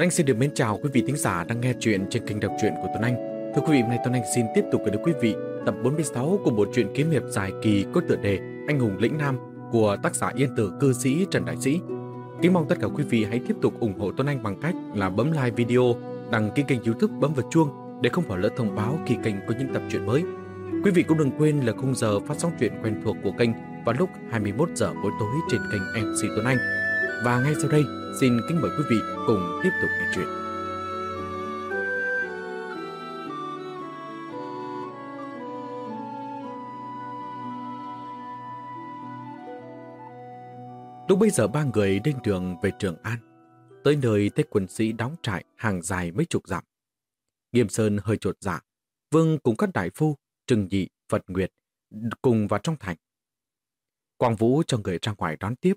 Tuấn Anh xin được mến chào quý vị thính giả đang nghe chuyện trên kênh đọc truyện của Tuấn Anh. Thưa quý vị, hôm nay Tuấn Anh xin tiếp tục gửi đến quý vị tập 46 của bộ truyện kiếm hiệp dài kỳ có tựa đề Anh hùng lĩnh nam của tác giả yên tử cư sĩ Trần Đại Sĩ. Kính mong tất cả quý vị hãy tiếp tục ủng hộ Tuấn Anh bằng cách là bấm like video, đăng ký kênh youtube, bấm vào chuông để không bỏ lỡ thông báo khi kênh có những tập truyện mới. Quý vị cũng đừng quên là khung giờ phát sóng truyện quen thuộc của kênh vào lúc 21 giờ mỗi tối trên kênh MC Tuấn Anh. Và ngay sau đây, xin kính mời quý vị cùng tiếp tục nghe chuyện. Lúc bây giờ ba người lên đường về Trường An, tới nơi thấy quân sĩ đóng trại hàng dài mấy chục dặm. Nghiêm Sơn hơi trột dạ, Vương cùng các đại phu, Trừng Nhị, Phật Nguyệt cùng vào trong thành. Quang Vũ cho người ra ngoài đón tiếp.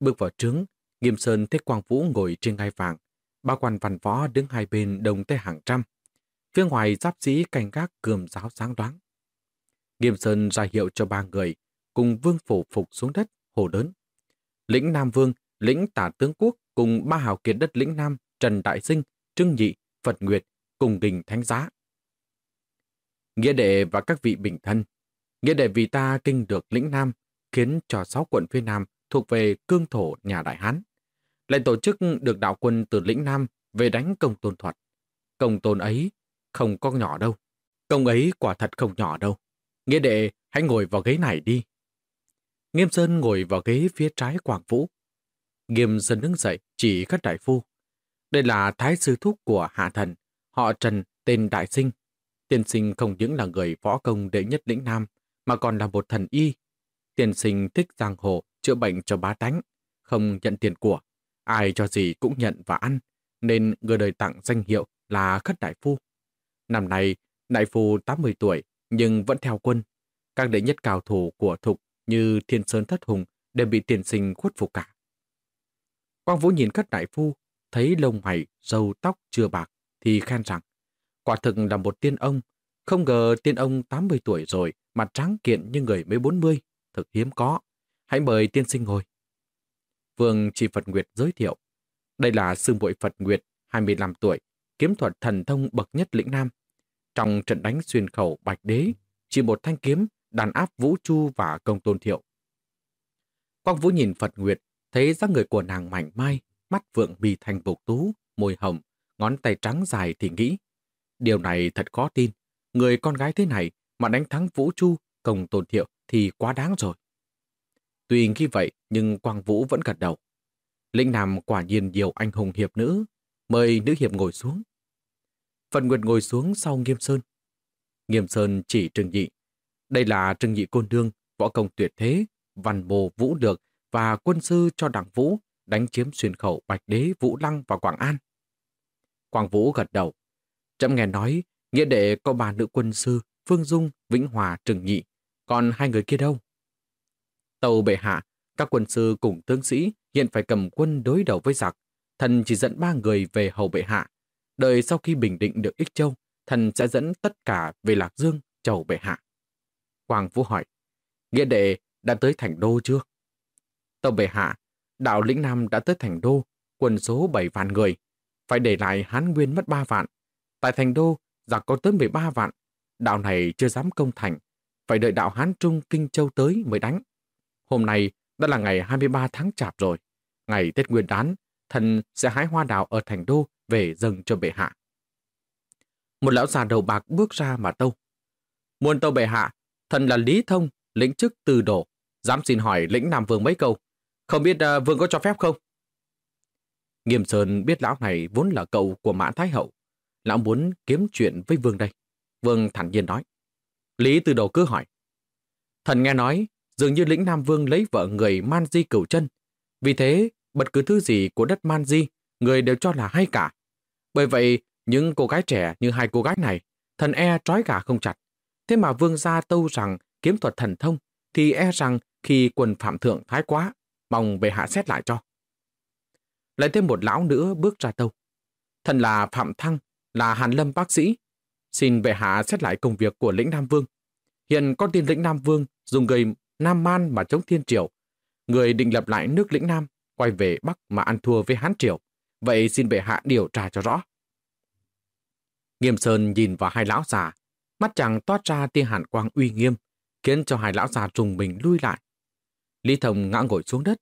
Bước vào trướng, Nghiêm Sơn thấy Quang Vũ ngồi trên ngai vàng, ba quan văn võ đứng hai bên đồng tới hàng trăm. Phía ngoài giáp sĩ canh gác cường giáo sáng đoán. Nghiêm Sơn ra hiệu cho ba người, cùng vương phủ phục xuống đất, hồ đớn. Lĩnh Nam Vương, lĩnh tả tướng quốc cùng ba hào kiệt đất lĩnh Nam, Trần Đại Sinh, Trưng Nhị, Phật Nguyệt, cùng đình thánh giá. Nghĩa đệ và các vị bình thân. Nghĩa đệ vì ta kinh được lĩnh Nam, khiến cho sáu quận phía Nam thuộc về cương thổ nhà Đại Hán. Lại tổ chức được đạo quân từ lĩnh Nam về đánh công tôn thuật. Công tôn ấy không có nhỏ đâu. Công ấy quả thật không nhỏ đâu. Nghĩa đệ, hãy ngồi vào ghế này đi. Nghiêm Sơn ngồi vào ghế phía trái Quảng Vũ. Nghiêm Sơn đứng dậy chỉ các đại phu. Đây là thái sư thúc của Hạ Thần, họ Trần tên Đại Sinh. Tiên sinh không những là người võ công đệ nhất lĩnh Nam, mà còn là một thần y. Tiên sinh thích giang hồ, chữa bệnh cho bá tánh, không nhận tiền của. Ai cho gì cũng nhận và ăn, nên người đời tặng danh hiệu là Khất Đại Phu. Năm nay, Đại Phu 80 tuổi, nhưng vẫn theo quân. Các đệ nhất cao thủ của Thục như Thiên Sơn Thất Hùng đều bị tiền sinh khuất phục cả. Quang Vũ nhìn Khất Đại Phu, thấy lông mày, râu tóc chưa bạc, thì khen rằng, quả thực là một tiên ông. Không ngờ tiên ông 80 tuổi rồi, mặt trắng kiện như người mới 40, thực hiếm có. Hãy mời tiên sinh ngồi. Vương Chỉ Phật Nguyệt giới thiệu. Đây là sư muội Phật Nguyệt, 25 tuổi, kiếm thuật thần thông bậc nhất lĩnh Nam. Trong trận đánh xuyên khẩu Bạch Đế, chỉ một thanh kiếm đàn áp Vũ Chu và Công Tôn Thiệu. Quang Vũ nhìn Phật Nguyệt, thấy dáng người của nàng mảnh mai, mắt vượng bì thành bục tú, môi hồng, ngón tay trắng dài thì nghĩ. Điều này thật khó tin. Người con gái thế này mà đánh thắng Vũ Chu, Công Tôn Thiệu thì quá đáng rồi. Tuy như vậy, nhưng Quang Vũ vẫn gật đầu. Linh Nam quả nhiên nhiều anh hùng hiệp nữ, mời nữ hiệp ngồi xuống. Phần Nguyệt ngồi xuống sau Nghiêm Sơn. Nghiêm Sơn chỉ Trừng Nhị. Đây là Trừng Nhị Côn Đương, võ công tuyệt thế, văn bồ vũ được và quân sư cho đảng Vũ đánh chiếm xuyên khẩu Bạch Đế, Vũ Lăng và Quảng An. Quang Vũ gật đầu. Chậm nghe nói, nghĩa đệ có ba nữ quân sư, Phương Dung, Vĩnh Hòa, Trừng Nhị. Còn hai người kia đâu? Tàu bệ hạ, các quân sư cùng tướng sĩ hiện phải cầm quân đối đầu với giặc. Thần chỉ dẫn ba người về hầu bệ hạ. Đợi sau khi bình định được Ích Châu, thần sẽ dẫn tất cả về Lạc Dương, chầu bệ hạ. hoàng Vũ hỏi, nghĩa đệ đã tới thành đô chưa? Tàu bệ hạ, đạo lĩnh Nam đã tới thành đô, quân số 7 vạn người. Phải để lại Hán Nguyên mất 3 vạn. Tại thành đô, giặc có tới 13 vạn. Đạo này chưa dám công thành. Phải đợi đạo Hán Trung Kinh Châu tới mới đánh. Hôm nay đã là ngày 23 tháng chạp rồi. Ngày Tết Nguyên đán, thần sẽ hái hoa đào ở thành đô về dâng cho bệ hạ. Một lão già đầu bạc bước ra mà tâu. Muôn tâu bệ hạ, thần là Lý Thông, lĩnh chức từ đổ. Dám xin hỏi lĩnh Nam Vương mấy câu. Không biết uh, Vương có cho phép không? Nghiêm Sơn biết lão này vốn là cậu của Mã Thái Hậu. Lão muốn kiếm chuyện với Vương đây. Vương thản nhiên nói. Lý từ đầu cứ hỏi. Thần nghe nói dường như lĩnh Nam Vương lấy vợ người Man Di cửu chân. Vì thế, bất cứ thứ gì của đất Man Di, người đều cho là hay cả. Bởi vậy, những cô gái trẻ như hai cô gái này, thần e trói gà không chặt. Thế mà Vương gia tâu rằng kiếm thuật thần thông, thì e rằng khi quần phạm thượng thái quá, mong về hạ xét lại cho. Lại thêm một lão nữa bước ra tâu. Thần là Phạm Thăng, là Hàn Lâm bác sĩ. Xin về hạ xét lại công việc của lĩnh Nam Vương. Hiện có tin lĩnh Nam Vương dùng gây Nam Man mà chống Thiên Triều. Người định lập lại nước lĩnh Nam, quay về Bắc mà ăn thua với Hán Triều. vậy xin bệ hạ điều tra cho rõ. Nghiêm Sơn nhìn vào hai lão già, mắt chàng toát ra tia hàn quang uy nghiêm, khiến cho hai lão già trùng mình lui lại. Lý Thông ngã ngồi xuống đất.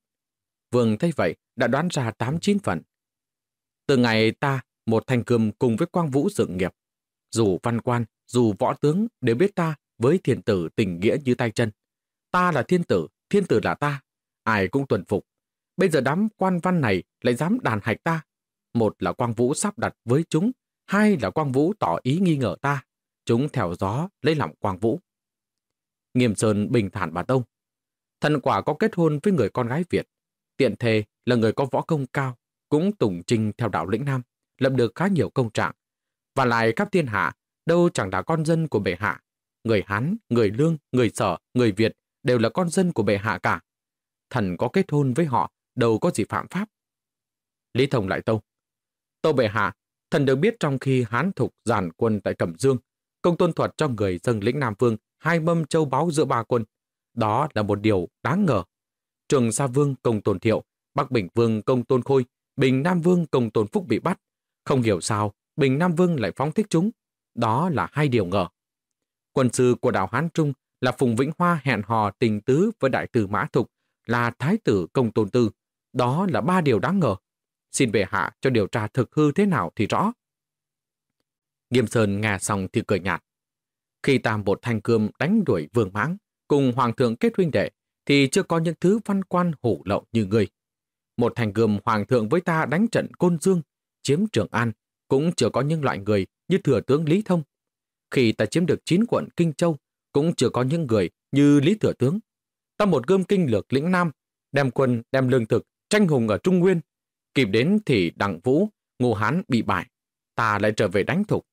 Vương thấy vậy đã đoán ra tám chín phần. Từ ngày ta, một thành cơm cùng với quang vũ dựng nghiệp, dù văn quan, dù võ tướng đều biết ta với thiền tử tình nghĩa như tay chân. Ta là thiên tử, thiên tử là ta, ai cũng tuần phục. Bây giờ đám quan văn này lại dám đàn hạch ta. Một là quang vũ sắp đặt với chúng, hai là quang vũ tỏ ý nghi ngờ ta. Chúng theo gió lấy lòng quang vũ. Nghiêm Sơn bình thản bà Tông. Thần quả có kết hôn với người con gái Việt. Tiện thề là người có võ công cao, cũng tùng trình theo đạo lĩnh Nam, lập được khá nhiều công trạng. Và lại khắp thiên hạ, đâu chẳng là con dân của bệ hạ. Người Hán, người Lương, người Sở, người Việt đều là con dân của bệ hạ cả. Thần có kết hôn với họ, đâu có gì phạm pháp. Lý Thông lại tâu. Tâu bệ hạ, thần được biết trong khi Hán thục giàn quân tại Cẩm Dương, công tôn thuật cho người dân lĩnh Nam Vương hai mâm châu báu giữa ba quân. Đó là một điều đáng ngờ. Trường Sa Vương công tôn thiệu, Bắc Bình Vương công tôn khôi, Bình Nam Vương công tôn phúc bị bắt. Không hiểu sao, Bình Nam Vương lại phóng thích chúng. Đó là hai điều ngờ. Quân sư của đạo Hán Trung là Phùng Vĩnh Hoa hẹn hò tình tứ với đại tử Mã Thục là Thái tử Công Tôn Tư. Đó là ba điều đáng ngờ. Xin về hạ cho điều tra thực hư thế nào thì rõ. Nghiêm Sơn nghe xong thì cười nhạt. Khi tam bột thanh cương đánh đuổi vương mãng, cùng hoàng thượng kết huynh đệ, thì chưa có những thứ văn quan hủ lậu như người. Một thành gươm hoàng thượng với ta đánh trận Côn Dương, chiếm Trường An, cũng chưa có những loại người như thừa tướng Lý Thông. Khi ta chiếm được chín quận Kinh Châu, cũng chưa có những người như Lý Thừa Tướng. Ta một gươm kinh lược lĩnh Nam, đem quân, đem lương thực, tranh hùng ở Trung Nguyên. Kịp đến thì đặng vũ, ngô hán bị bại. Ta lại trở về đánh thục.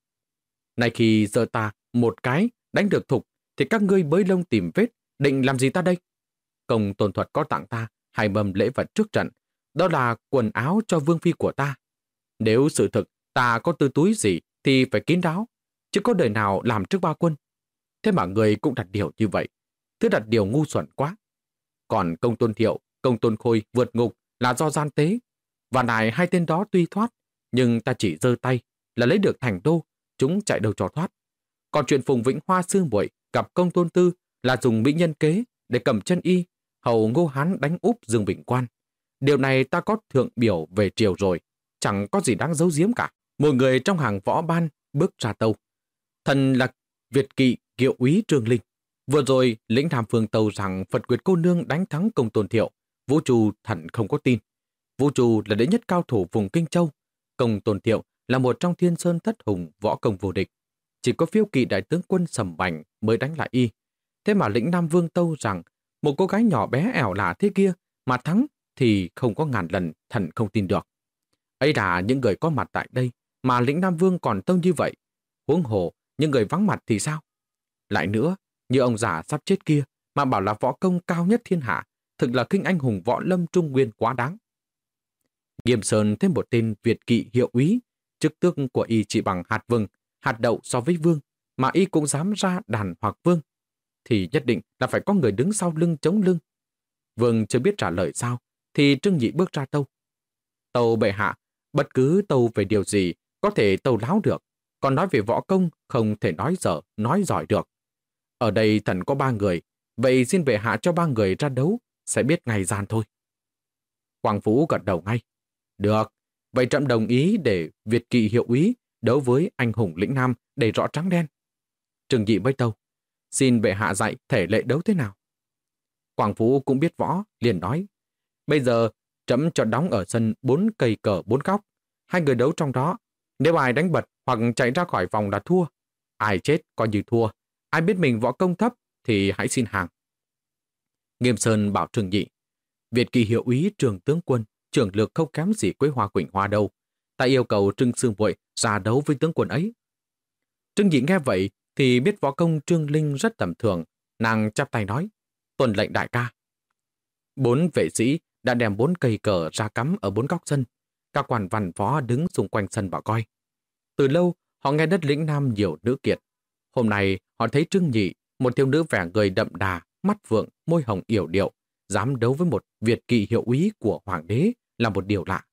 Này khi giờ ta một cái đánh được thục, thì các ngươi bới lông tìm vết, định làm gì ta đây? Công tôn thuật có tặng ta hai mầm lễ vật trước trận, đó là quần áo cho vương phi của ta. Nếu sự thực ta có tư túi gì thì phải kín đáo, chứ có đời nào làm trước ba quân. Thế mà người cũng đặt điều như vậy, thứ đặt điều ngu xuẩn quá. Còn công tôn thiệu, công tôn khôi vượt ngục là do gian tế. Và này hai tên đó tuy thoát, nhưng ta chỉ giơ tay là lấy được thành đô, chúng chạy đầu cho thoát. Còn chuyện Phùng Vĩnh Hoa xương muội gặp công tôn tư là dùng mỹ nhân kế để cầm chân y, hầu ngô hán đánh úp Dương Bình Quan. Điều này ta có thượng biểu về triều rồi, chẳng có gì đáng giấu giếm cả. Một người trong hàng võ ban bước ra tâu. Thần là Việt kỵ kiệu úy Trương Linh. Vừa rồi, lĩnh tham phương tâu rằng Phật Quyệt cô nương đánh thắng công tôn thiệu. Vũ Trù thận không có tin. Vũ Trù là đệ nhất cao thủ vùng Kinh Châu. Công tôn thiệu là một trong thiên sơn thất hùng võ công vô địch. Chỉ có phiêu kỵ đại tướng quân sầm bành mới đánh lại y. Thế mà lĩnh Nam Vương tâu rằng một cô gái nhỏ bé ẻo lạ thế kia mà thắng thì không có ngàn lần thần không tin được. ấy là những người có mặt tại đây mà lĩnh Nam Vương còn tâu như vậy. Huống hồ, những người vắng mặt thì sao? Lại nữa, như ông già sắp chết kia mà bảo là võ công cao nhất thiên hạ, thực là kinh anh hùng võ lâm trung nguyên quá đáng. Nghiêm Sơn thêm một tên Việt kỵ hiệu úy, chức tước của y chỉ bằng hạt vừng, hạt đậu so với vương, mà y cũng dám ra đàn hoặc vương, thì nhất định là phải có người đứng sau lưng chống lưng. Vương chưa biết trả lời sao, thì Trương Nhị bước ra tâu. Tâu bệ hạ, bất cứ tâu về điều gì có thể tâu láo được, còn nói về võ công không thể nói dở, nói giỏi được. Ở đây thần có ba người, vậy xin bệ hạ cho ba người ra đấu, sẽ biết ngày gian thôi. Quang Phú gật đầu ngay. Được, vậy trẫm đồng ý để Việt Kỵ hiệu úy đấu với anh hùng lĩnh Nam để rõ trắng đen. Trừng dị mới tâu, xin bệ hạ dạy thể lệ đấu thế nào. Quảng Phú cũng biết võ, liền nói, bây giờ trẫm cho đóng ở sân bốn cây cờ bốn góc, hai người đấu trong đó. Nếu ai đánh bật hoặc chạy ra khỏi vòng là thua, ai chết coi như thua, ai biết mình võ công thấp thì hãy xin hàng. Nghiêm Sơn bảo trường Nhị, Việt kỳ hiệu úy trường tướng quân, trưởng lược không kém gì Quế Hoa Quỳnh Hoa đâu. Ta yêu cầu Trưng Sương Vội ra đấu với tướng quân ấy. Trương Nhị nghe vậy thì biết võ công Trương Linh rất tầm thường, nàng chắp tay nói, tuần lệnh đại ca. Bốn vệ sĩ đã đem bốn cây cờ ra cắm ở bốn góc sân. Các quan văn phó đứng xung quanh sân bảo coi. Từ lâu, họ nghe đất lĩnh Nam nhiều nữ kiệt. Hôm nay, họ thấy Trương Nhị, một thiếu nữ vẻ người đậm đà, mắt vượng, môi hồng yểu điệu, dám đấu với một Việt kỳ hiệu úy của hoàng đế là một điều lạ.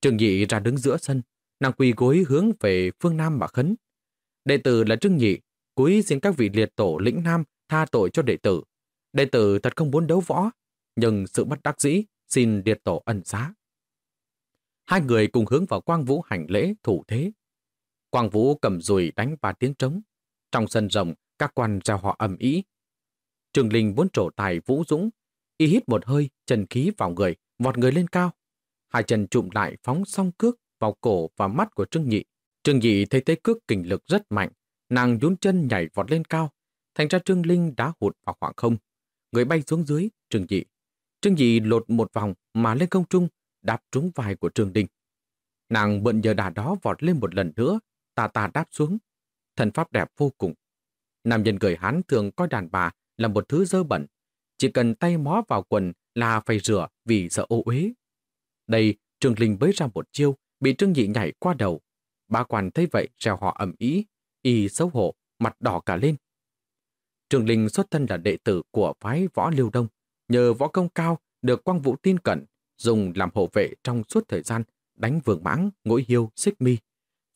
Trương Nhị ra đứng giữa sân, nàng quỳ gối hướng về phương Nam mà khấn. Đệ tử là Trương Nhị, cúi xin các vị liệt tổ lĩnh Nam tha tội cho đệ tử. Đệ tử thật không muốn đấu võ, nhưng sự bất đắc dĩ xin liệt tổ ân xá. Hai người cùng hướng vào Quang Vũ hành lễ thủ thế. Quang Vũ cầm dùi đánh ba tiếng trống. Trong sân rộng, các quan chào họ ầm ý. Trường Linh muốn trổ tài Vũ Dũng, y hít một hơi, chân khí vào người, vọt người lên cao. Hai chân trụm lại phóng song cước vào cổ và mắt của Trương Nhị. Trương Nhị thấy thế cước kình lực rất mạnh, nàng nhún chân nhảy vọt lên cao, thành ra Trương Linh đã hụt vào khoảng không. Người bay xuống dưới, Trương Nhị. Trương Nhị lột một vòng mà lên không trung, đạp trúng vai của Trương Linh. Nàng bận giờ đà đó vọt lên một lần nữa, tà tà đáp xuống. Thần pháp đẹp vô cùng. Nam nhân người Hán thường coi đàn bà là một thứ dơ bẩn. Chỉ cần tay mó vào quần là phải rửa vì sợ ô uế. Đây, Trương Linh bới ra một chiêu, bị Trương Nhị nhảy qua đầu. Ba quan thấy vậy reo họ ẩm ý, y xấu hổ, mặt đỏ cả lên. Trương Linh xuất thân là đệ tử của phái võ Liêu Đông, nhờ võ công cao được Quang Vũ tin cẩn, dùng làm hộ vệ trong suốt thời gian đánh vương mãng, ngỗi hiêu, xích mi.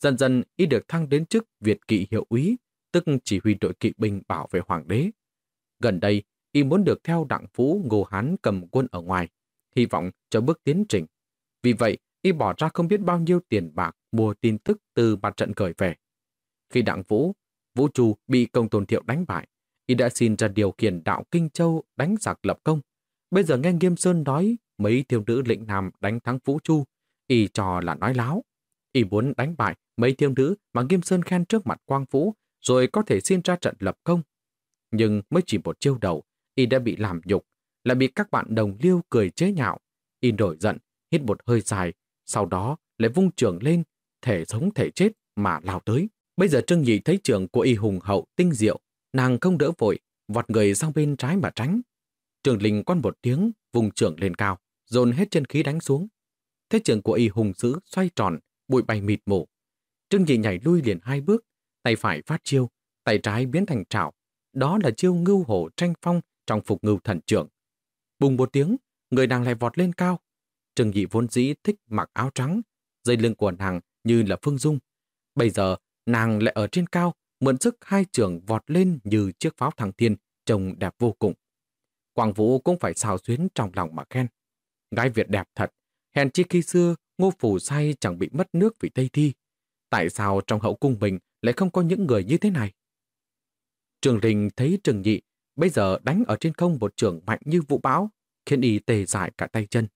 Dần dần y được thăng đến chức Việt kỵ hiệu úy, tức chỉ huy đội kỵ binh bảo vệ hoàng đế. Gần đây, y muốn được theo đặng phú Ngô Hán cầm quân ở ngoài, hy vọng cho bước tiến trình. Vì vậy, y bỏ ra không biết bao nhiêu tiền bạc mua tin tức từ mặt trận gửi về. Khi đặng vũ, Vũ Trù bị công tôn thiệu đánh bại, y đã xin ra điều khiển đạo Kinh Châu đánh giặc lập công. Bây giờ nghe Nghiêm Sơn nói mấy thiếu nữ lĩnh nam đánh thắng Vũ Chu, y cho là nói láo. Y muốn đánh bại mấy thiêu nữ mà Nghiêm Sơn khen trước mặt Quang Vũ, rồi có thể xin ra trận lập công. Nhưng mới chỉ một chiêu đầu, y đã bị làm nhục, lại bị các bạn đồng liêu cười chế nhạo. Y nổi giận, hít một hơi dài, sau đó lại vung trường lên, thể sống thể chết mà lao tới. Bây giờ Trương Nhị thấy trường của y hùng hậu, tinh diệu, nàng không đỡ vội, vọt người sang bên trái mà tránh. Trường Linh quan một tiếng, vùng trường lên cao, dồn hết chân khí đánh xuống. Thế trường của y hùng dữ xoay tròn, bụi bay mịt mù. Trương Nhị nhảy lui liền hai bước, tay phải phát chiêu, tay trái biến thành trảo. Đó là chiêu ngưu hổ tranh phong trong phục ngưu thần trưởng. Bùng một tiếng, người nàng lại vọt lên cao. Trương Nhị vốn dĩ thích mặc áo trắng, dây lưng của nàng như là phương dung. Bây giờ, nàng lại ở trên cao, mượn sức hai trường vọt lên như chiếc pháo thăng thiên, trông đẹp vô cùng. Quang Vũ cũng phải xào xuyến trong lòng mà khen. Gái Việt đẹp thật, hèn chi khi xưa ngô phủ say chẳng bị mất nước vì Tây Thi. Tại sao trong hậu cung mình lại không có những người như thế này? Trường Linh thấy Trừng Nhị bây giờ đánh ở trên không một trường mạnh như vũ bão, khiến y tê dại cả tay chân.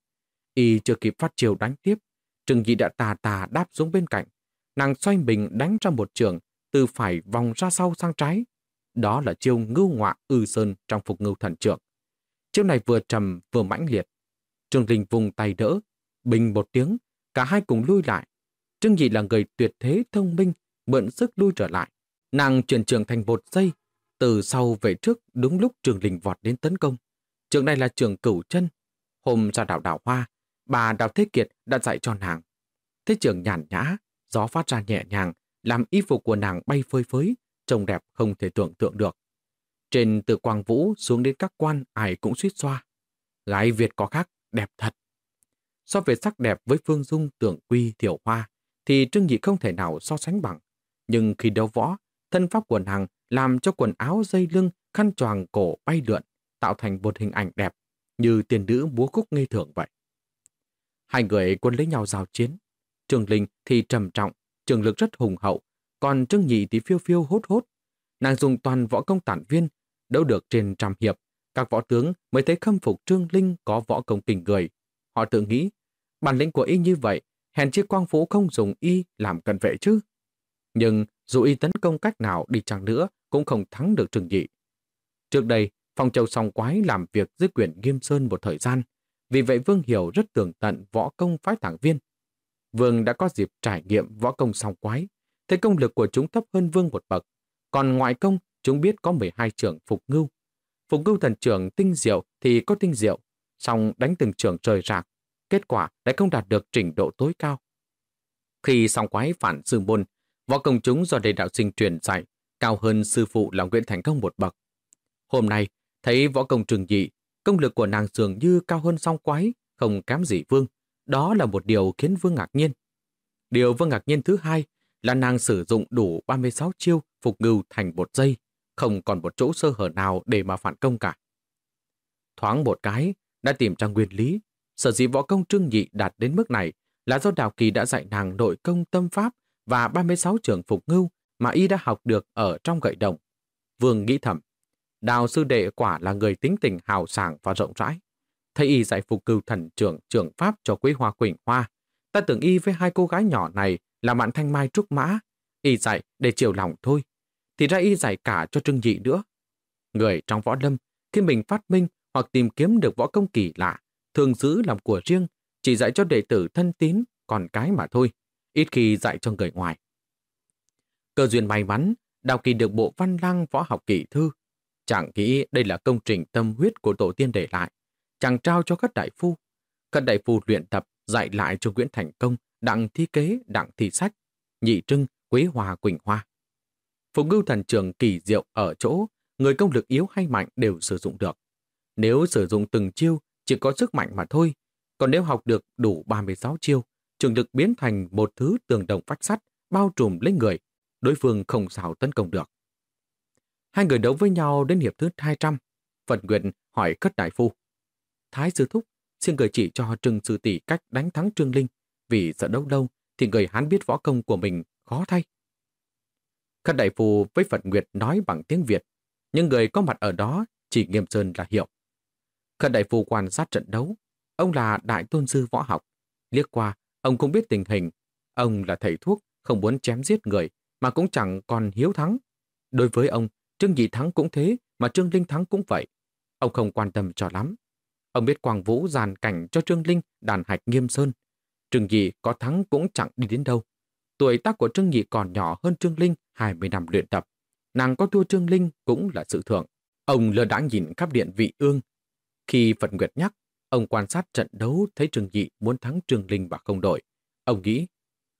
Y chưa kịp phát chiều đánh tiếp, Trừng Nhị đã tà tà đáp xuống bên cạnh. Nàng xoay mình đánh ra một trường, từ phải vòng ra sau sang trái. Đó là chiêu ngưu ngọa ư sơn trong phục ngưu thần Trượng. Chiêu này vừa trầm vừa mãnh liệt. Trường Linh vùng tay đỡ, bình một tiếng, cả hai cùng lui lại. Trương Nhị là người tuyệt thế thông minh, mượn sức lui trở lại. Nàng chuyển trường thành một giây, từ sau về trước đúng lúc Trường Linh vọt đến tấn công. Trường này là trường cửu chân. Hôm ra đảo đảo hoa, bà Đào Thế Kiệt đã dạy cho nàng. Thế trường nhàn nhã, gió phát ra nhẹ nhàng, làm y phục của nàng bay phơi phới, trông đẹp không thể tưởng tượng được. Trên từ Quang Vũ xuống đến các quan ai cũng suýt xoa. Gái Việt có khác, đẹp thật. So về sắc đẹp với Phương Dung, Tưởng Quy, Thiểu Hoa, thì Trương Nhị không thể nào so sánh bằng. Nhưng khi đấu võ, thân pháp quần hằng làm cho quần áo dây lưng, khăn choàng cổ bay lượn, tạo thành một hình ảnh đẹp, như tiền nữ múa khúc ngây thưởng vậy. Hai người quân lấy nhau giao chiến. Trường Linh thì trầm trọng, trường lực rất hùng hậu, còn Trương Nhị thì phiêu phiêu hốt hốt. Nàng dùng toàn võ công tản viên, đấu được trên trăm hiệp. Các võ tướng mới thấy khâm phục Trương Linh có võ công kinh người. Họ tự nghĩ, bản lĩnh của y như vậy, hèn chiếc quang phú không dùng y làm cận vệ chứ. Nhưng dù y tấn công cách nào đi chăng nữa cũng không thắng được trường Nhị. Trước đây, Phong Châu Song Quái làm việc dưới quyền Nghiêm Sơn một thời gian, vì vậy Vương Hiểu rất tường tận võ công phái thẳng viên. Vương đã có dịp trải nghiệm võ công song quái, thấy công lực của chúng thấp hơn Vương một bậc. Còn ngoại công, chúng biết có 12 trưởng phục ngưu. Phục ngưu thần trưởng tinh diệu thì có tinh diệu, song đánh từng trường trời rạc, kết quả lại không đạt được trình độ tối cao. Khi song quái phản sư môn, võ công chúng do đề đạo sinh truyền dạy cao hơn sư phụ là Nguyễn Thành Công một bậc. Hôm nay, thấy võ công trường dị, công lực của nàng dường như cao hơn song quái, không kém gì vương, Đó là một điều khiến Vương ngạc nhiên. Điều Vương ngạc nhiên thứ hai là nàng sử dụng đủ 36 chiêu phục ngưu thành một giây, không còn một chỗ sơ hở nào để mà phản công cả. Thoáng một cái, đã tìm ra nguyên lý, sở dĩ võ công trương nhị đạt đến mức này là do Đào Kỳ đã dạy nàng nội công tâm pháp và 36 trường phục ngưu mà y đã học được ở trong gậy đồng. Vương nghĩ thầm, Đào sư đệ quả là người tính tình hào sảng và rộng rãi. Thấy y dạy phục cưu thần trưởng trưởng pháp cho quý Hoa Quỳnh Hoa. Ta tưởng y với hai cô gái nhỏ này là bạn thanh mai trúc mã. Y dạy để chiều lòng thôi. Thì ra y dạy cả cho trương dị nữa. Người trong võ lâm, khi mình phát minh hoặc tìm kiếm được võ công kỳ lạ, thường giữ làm của riêng, chỉ dạy cho đệ tử thân tín, còn cái mà thôi, ít khi dạy cho người ngoài. Cơ duyên may mắn, đào kỳ được bộ văn lăng võ học kỳ thư. Chẳng nghĩ đây là công trình tâm huyết của tổ tiên để lại. Chàng trao cho các đại phu. Các đại phu luyện tập dạy lại cho Nguyễn Thành Công, đặng thi kế, đặng thi sách, nhị trưng, quế hòa, quỳnh hoa. Phục ngưu thần trường kỳ diệu ở chỗ, người công lực yếu hay mạnh đều sử dụng được. Nếu sử dụng từng chiêu, chỉ có sức mạnh mà thôi. Còn nếu học được đủ 36 chiêu, trường lực biến thành một thứ tường đồng vách sắt, bao trùm lấy người, đối phương không sao tấn công được. Hai người đấu với nhau đến hiệp thứ 200. Phật Nguyện hỏi Cất Đại Phu. Thái Sư Thúc xin gửi chỉ cho Trừng Sư Tỷ cách đánh thắng Trương Linh, vì sợ đấu đâu thì người hắn biết võ công của mình khó thay. Khất Đại Phu với Phật Nguyệt nói bằng tiếng Việt, nhưng người có mặt ở đó chỉ Nghiêm Sơn là hiểu. Khẩn Đại Phu quan sát trận đấu, ông là đại tôn sư võ học. Liếc qua, ông cũng biết tình hình. Ông là thầy thuốc, không muốn chém giết người, mà cũng chẳng còn hiếu thắng. Đối với ông, Trương Nhị Thắng cũng thế, mà Trương Linh Thắng cũng vậy. Ông không quan tâm cho lắm. Ông biết Quang Vũ giàn cảnh cho Trương Linh đàn hạch nghiêm sơn. Trương Nhị có thắng cũng chẳng đi đến đâu. Tuổi tác của Trương Nhị còn nhỏ hơn Trương Linh 20 năm luyện tập. Nàng có thua Trương Linh cũng là sự thượng. Ông lơ đã nhìn khắp điện vị ương. Khi Phật Nguyệt nhắc, ông quan sát trận đấu thấy Trương Nhị muốn thắng Trương Linh và không đội. Ông nghĩ,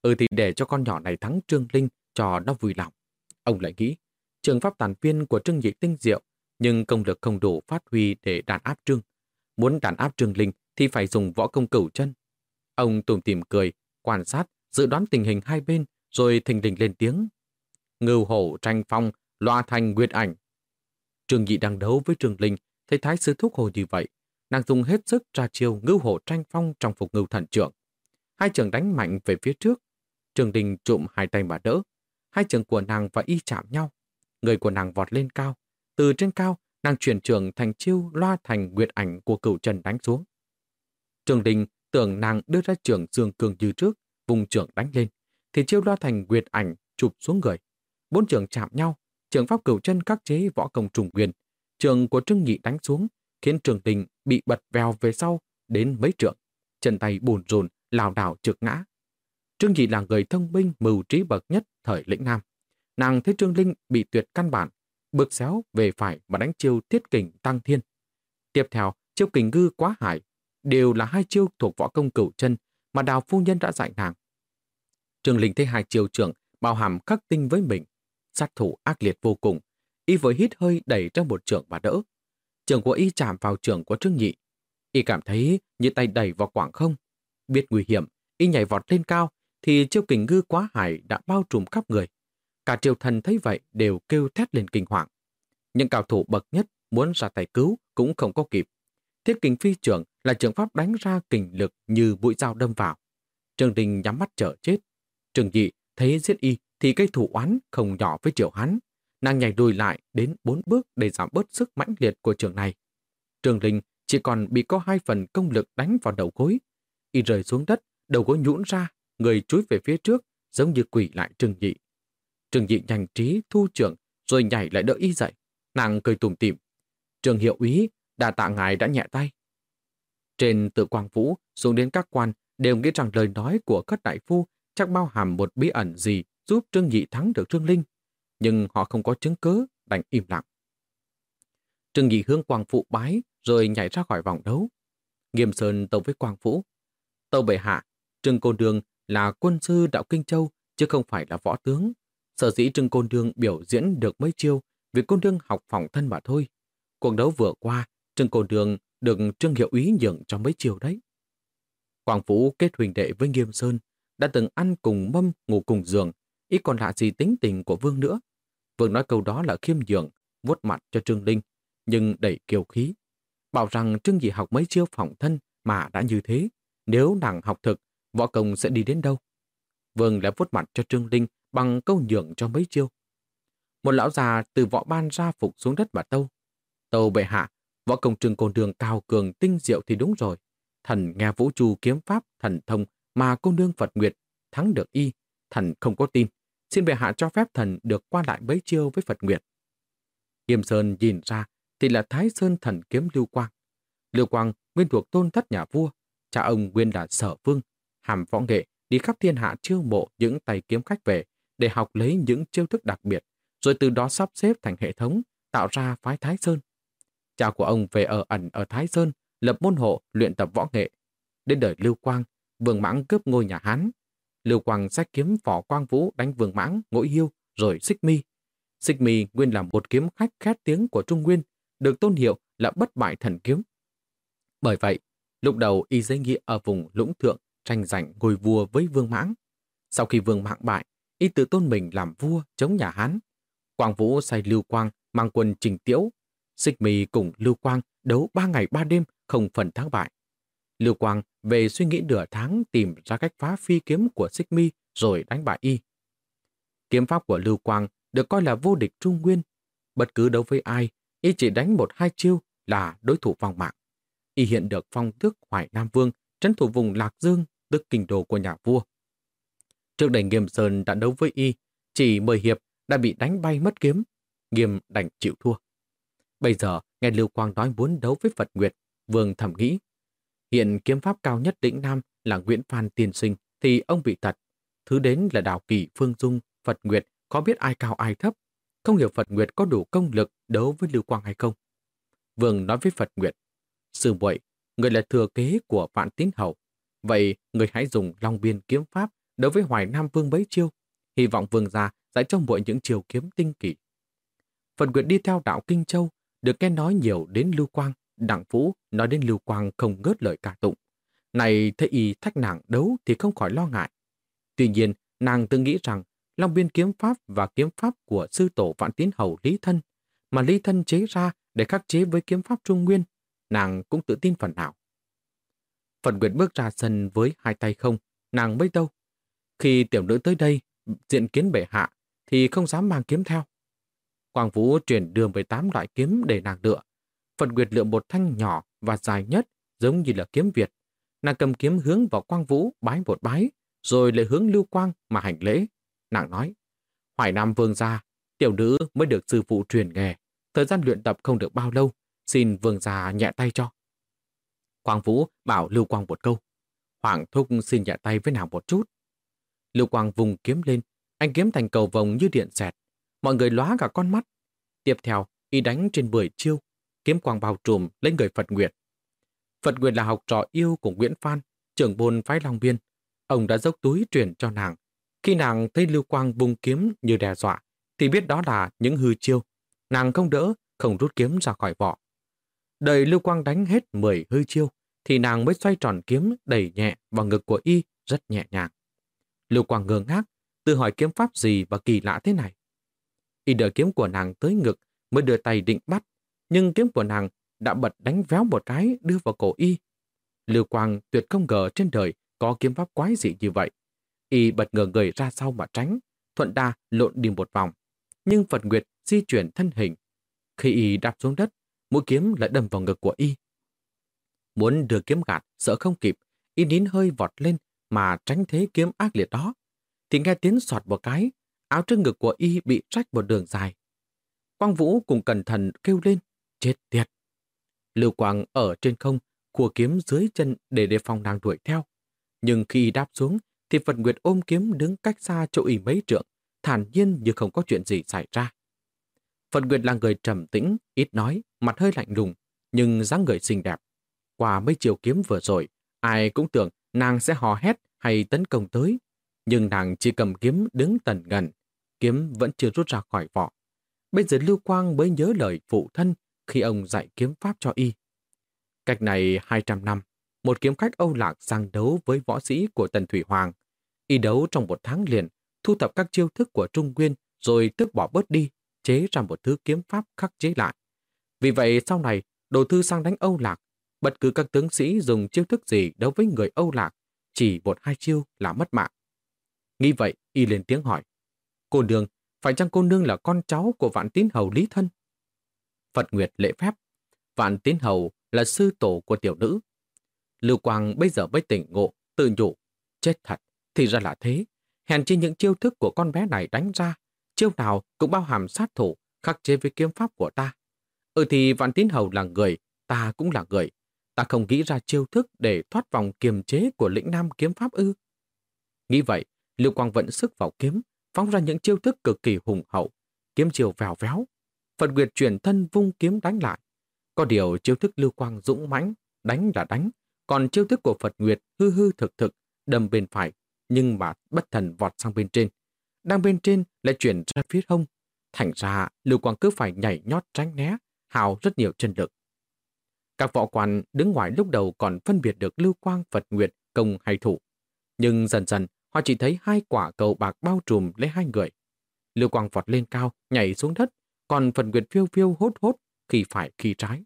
ừ thì để cho con nhỏ này thắng Trương Linh cho nó vui lòng. Ông lại nghĩ, trường pháp tàn viên của Trương Nhị tinh diệu, nhưng công lực không đủ phát huy để đàn áp Trương. Muốn đàn áp Trương Linh thì phải dùng võ công cửu chân. Ông tùm tìm cười, quan sát, dự đoán tình hình hai bên, rồi thình lình lên tiếng. Ngưu hổ tranh phong, loa thành nguyệt ảnh. Trương Nhị đang đấu với Trương Linh, thấy Thái sư thúc hồ như vậy. Nàng dùng hết sức ra chiêu ngưu hổ tranh phong trong phục ngưu thần trưởng. Hai trường đánh mạnh về phía trước. trường đình trụm hai tay mà đỡ. Hai trường của nàng và y chạm nhau. Người của nàng vọt lên cao. Từ trên cao, nàng chuyển trường thành chiêu loa thành nguyệt ảnh của cửu trần đánh xuống. Trường Đình tưởng nàng đưa ra trường dương cường như trước, vùng trường đánh lên, thì chiêu loa thành nguyệt ảnh chụp xuống người. Bốn trường chạm nhau, trường pháp cửu chân các chế võ công trùng quyền. Trường của Trương Nhị đánh xuống, khiến Trường tình bị bật vèo về sau đến mấy trượng. Chân tay bùn rồn, lào đảo trượt ngã. Trương Nhị là người thông minh mưu trí bậc nhất thời lĩnh Nam. Nàng thấy Trương Linh bị tuyệt căn bản, bước xéo về phải mà đánh chiêu tiết kình tăng thiên. Tiếp theo, chiêu kình ngư quá hải, đều là hai chiêu thuộc võ công cửu chân mà đào phu nhân đã dạy nàng. Trương Linh thấy hai chiêu trưởng bao hàm khắc tinh với mình, sát thủ ác liệt vô cùng, y vừa hít hơi đẩy ra một trường và đỡ. Trường của y chạm vào trường của Trương Nhị. Y cảm thấy như tay đẩy vào quảng không. Biết nguy hiểm, y nhảy vọt lên cao, thì chiêu kình ngư quá hải đã bao trùm khắp người. Cả triều thần thấy vậy đều kêu thét lên kinh hoàng. Những cao thủ bậc nhất muốn ra tay cứu cũng không có kịp. Thiết kình phi trưởng là trường pháp đánh ra kình lực như mũi dao đâm vào. Trường Đình nhắm mắt chờ chết. Trường Dị thấy giết y thì cây thủ oán không nhỏ với triệu hắn. Nàng nhảy đùi lại đến bốn bước để giảm bớt sức mãnh liệt của trường này. trường linh chỉ còn bị có hai phần công lực đánh vào đầu gối. Y rơi xuống đất, đầu gối nhũn ra, người chúi về phía trước, giống như quỷ lại Trương nhị, Trương nhị nhanh trí thu trưởng, rồi nhảy lại đỡ y dậy. Nàng cười tùm tìm. Trường hiệu úy, đà tạ ngài đã nhẹ tay. Trên tự quang vũ, xuống đến các quan, đều nghĩ rằng lời nói của các đại phu chắc bao hàm một bí ẩn gì giúp Trương Nhị thắng được Trương Linh. Nhưng họ không có chứng cứ, đành im lặng. Trương Nhị hướng quang phụ bái, rồi nhảy ra khỏi vòng đấu. Nghiêm Sơn tâu với quang vũ. tâu bệ hạ, Trương Côn Đường là quân sư đạo Kinh Châu, chứ không phải là võ tướng. Sở dĩ Trương Côn Đường biểu diễn được mấy chiêu vì Côn Đường học phòng thân mà thôi. Cuộc đấu vừa qua, Trương Côn Đường được Trương Hiệu Ý nhường cho mấy chiêu đấy. Quảng Vũ kết huỳnh đệ với Nghiêm Sơn, đã từng ăn cùng mâm ngủ cùng giường, ít còn lạ gì tính tình của Vương nữa. Vương nói câu đó là khiêm nhường, vuốt mặt cho Trương Linh, nhưng đầy kiều khí. Bảo rằng Trương Dị học mấy chiêu phòng thân mà đã như thế, nếu nàng học thực, võ công sẽ đi đến đâu? Vương lại vuốt mặt cho Trương Linh bằng câu nhường cho mấy chiêu. Một lão già từ võ ban ra phục xuống đất mà tâu. Tâu bệ hạ, võ công trương côn đường cao cường tinh diệu thì đúng rồi. Thần nghe vũ tru kiếm pháp thần thông mà cô nương Phật Nguyệt thắng được y. Thần không có tin. Xin bệ hạ cho phép thần được qua lại bấy chiêu với Phật Nguyệt. Nghiêm Sơn nhìn ra thì là Thái Sơn thần kiếm Lưu Quang. Lưu Quang nguyên thuộc tôn thất nhà vua. Cha ông nguyên là sở vương, hàm võ nghệ đi khắp thiên hạ chiêu mộ những tay kiếm khách về để học lấy những chiêu thức đặc biệt, rồi từ đó sắp xếp thành hệ thống, tạo ra phái Thái Sơn. Cha của ông về ở ẩn ở Thái Sơn, lập môn hộ luyện tập võ nghệ. Đến đời Lưu Quang, Vương Mãng cướp ngôi nhà Hán. Lưu Quang sách kiếm võ Quang Vũ đánh Vương Mãng, ngỗi hiêu, rồi xích mi. Xích mi nguyên là một kiếm khách khét tiếng của Trung Nguyên, được tôn hiệu là bất bại thần kiếm. Bởi vậy, lúc đầu y dây nghĩa ở vùng lũng thượng tranh giành ngôi vua với Vương Mãng. Sau khi Vương Mãng bại, y tự tôn mình làm vua chống nhà Hán. Quang Vũ sai Lưu Quang mang quân trình tiễu. Xích mì cùng Lưu Quang đấu ba ngày ba đêm không phần thắng bại. Lưu Quang về suy nghĩ nửa tháng tìm ra cách phá phi kiếm của Xích mi rồi đánh bại y. Kiếm pháp của Lưu Quang được coi là vô địch trung nguyên. Bất cứ đấu với ai, y chỉ đánh một hai chiêu là đối thủ vòng mạng. Y hiện được phong tước Hoài Nam Vương trấn thủ vùng Lạc Dương tức kinh đô của nhà vua. Trước đây Nghiêm Sơn đã đấu với y, chỉ mười hiệp đã bị đánh bay mất kiếm, Nghiêm đành chịu thua. Bây giờ, nghe Lưu Quang nói muốn đấu với Phật Nguyệt, Vương thầm nghĩ, hiện kiếm pháp cao nhất đỉnh Nam là Nguyễn Phan Tiên Sinh, thì ông bị thật. Thứ đến là Đào Kỳ Phương Dung, Phật Nguyệt có biết ai cao ai thấp, không hiểu Phật Nguyệt có đủ công lực đấu với Lưu Quang hay không. Vương nói với Phật Nguyệt, Sư muội người là thừa kế của Vạn Tín Hậu, Vậy người hãy dùng Long Biên kiếm pháp đối với Hoài Nam Vương bấy chiêu. Hy vọng Vương gia dạy cho muội những chiều kiếm tinh kỳ. phật Nguyệt đi theo đạo Kinh Châu, được nghe nói nhiều đến Lưu Quang. Đặng Vũ nói đến Lưu Quang không ngớt lời cả tụng. Này thấy y thách nàng đấu thì không khỏi lo ngại. Tuy nhiên, nàng tự nghĩ rằng Long Biên kiếm pháp và kiếm pháp của sư tổ Vạn Tiến Hầu Lý Thân mà Lý Thân chế ra để khắc chế với kiếm pháp Trung Nguyên, nàng cũng tự tin phần nào. Phần Nguyệt bước ra sân với hai tay không, nàng mới đâu. Khi tiểu nữ tới đây, diện kiến bệ hạ, thì không dám mang kiếm theo. Quang Vũ truyền đường với tám loại kiếm để nàng lựa. Phần Nguyệt lựa một thanh nhỏ và dài nhất, giống như là kiếm Việt. Nàng cầm kiếm hướng vào Quang Vũ bái một bái, rồi lại hướng Lưu Quang mà hành lễ. Nàng nói, Hoài Nam Vương gia, tiểu nữ mới được sư phụ truyền nghề. Thời gian luyện tập không được bao lâu, xin Vương gia nhẹ tay cho. Quang Vũ bảo Lưu Quang một câu. Hoàng Thúc xin nhẹ tay với nàng một chút. Lưu Quang vùng kiếm lên, anh kiếm thành cầu vồng như điện xẹt. Mọi người lóa cả con mắt. Tiếp theo, y đánh trên 10 chiêu, kiếm quang bao trùm lên người Phật Nguyệt. Phật Nguyệt là học trò yêu của Nguyễn Phan, trưởng bôn phái Long Biên. Ông đã dốc túi truyền cho nàng. Khi nàng thấy Lưu Quang vùng kiếm như đe dọa, thì biết đó là những hư chiêu. Nàng không đỡ, không rút kiếm ra khỏi vỏ. Đợi Lưu Quang đánh hết 10 hư chiêu, thì nàng mới xoay tròn kiếm đẩy nhẹ vào ngực của y rất nhẹ nhàng. Lưu Quang ngơ ngác, tự hỏi kiếm pháp gì và kỳ lạ thế này. Y đợi kiếm của nàng tới ngực mới đưa tay định bắt, nhưng kiếm của nàng đã bật đánh véo một cái đưa vào cổ y. Lưu Quang tuyệt không ngờ trên đời có kiếm pháp quái dị như vậy. Y bật ngờ người ra sau mà tránh, thuận đa lộn đi một vòng. Nhưng Phật Nguyệt di chuyển thân hình. Khi Y đạp xuống đất, mũi kiếm lại đâm vào ngực của Y. Muốn đưa kiếm gạt, sợ không kịp, y nín hơi vọt lên mà tránh thế kiếm ác liệt đó. Thì nghe tiếng soạt một cái, áo trên ngực của y bị rách một đường dài. Quang Vũ cùng cẩn thận kêu lên, chết tiệt. Lưu Quang ở trên không, khua kiếm dưới chân để đề phòng nàng đuổi theo. Nhưng khi đáp xuống, thì Phật Nguyệt ôm kiếm đứng cách xa chỗ y mấy trượng, thản nhiên như không có chuyện gì xảy ra. Phật Nguyệt là người trầm tĩnh, ít nói, mặt hơi lạnh lùng, nhưng dáng người xinh đẹp. Qua mấy chiều kiếm vừa rồi, ai cũng tưởng nàng sẽ hò hét hay tấn công tới. Nhưng nàng chỉ cầm kiếm đứng tần gần, kiếm vẫn chưa rút ra khỏi vỏ. Bây giờ Lưu Quang mới nhớ lời phụ thân khi ông dạy kiếm pháp cho y. Cách này 200 năm, một kiếm khách Âu Lạc sang đấu với võ sĩ của Tần Thủy Hoàng. Y đấu trong một tháng liền, thu thập các chiêu thức của Trung Nguyên rồi tước bỏ bớt đi, chế ra một thứ kiếm pháp khắc chế lại. Vì vậy sau này, đồ thư sang đánh Âu Lạc, bất cứ các tướng sĩ dùng chiêu thức gì đấu với người Âu Lạc, chỉ một hai chiêu là mất mạng. Nghĩ vậy, y lên tiếng hỏi. Cô nương, phải chăng cô nương là con cháu của vạn tín hầu Lý Thân? Phật Nguyệt lễ phép. Vạn tín hầu là sư tổ của tiểu nữ. Lưu Quang bây giờ mới tỉnh ngộ, tự nhủ. Chết thật, thì ra là thế. Hèn chi những chiêu thức của con bé này đánh ra, chiêu nào cũng bao hàm sát thủ, khắc chế với kiếm pháp của ta. Ừ thì Vạn Tín Hầu là người, ta cũng là người. Ta không nghĩ ra chiêu thức để thoát vòng kiềm chế của lĩnh nam kiếm pháp ư. Nghĩ vậy, Lưu Quang vận sức vào kiếm, phóng ra những chiêu thức cực kỳ hùng hậu, kiếm chiều vèo véo. Phật Nguyệt chuyển thân vung kiếm đánh lại. Có điều chiêu thức Lưu Quang dũng mãnh, đánh là đánh, còn chiêu thức của Phật Nguyệt hư hư thực thực, đâm bên phải, nhưng mà bất thần vọt sang bên trên. Đang bên trên lại chuyển ra phía hông. Thành ra, Lưu Quang cứ phải nhảy nhót tránh né, hào rất nhiều chân lực. Các võ quan đứng ngoài lúc đầu còn phân biệt được Lưu Quang Phật Nguyệt công hay thủ. Nhưng dần dần, họ chỉ thấy hai quả cầu bạc bao trùm lấy hai người. Lưu Quang vọt lên cao, nhảy xuống đất, còn phần Nguyệt phiêu phiêu hốt hốt khi phải khi trái.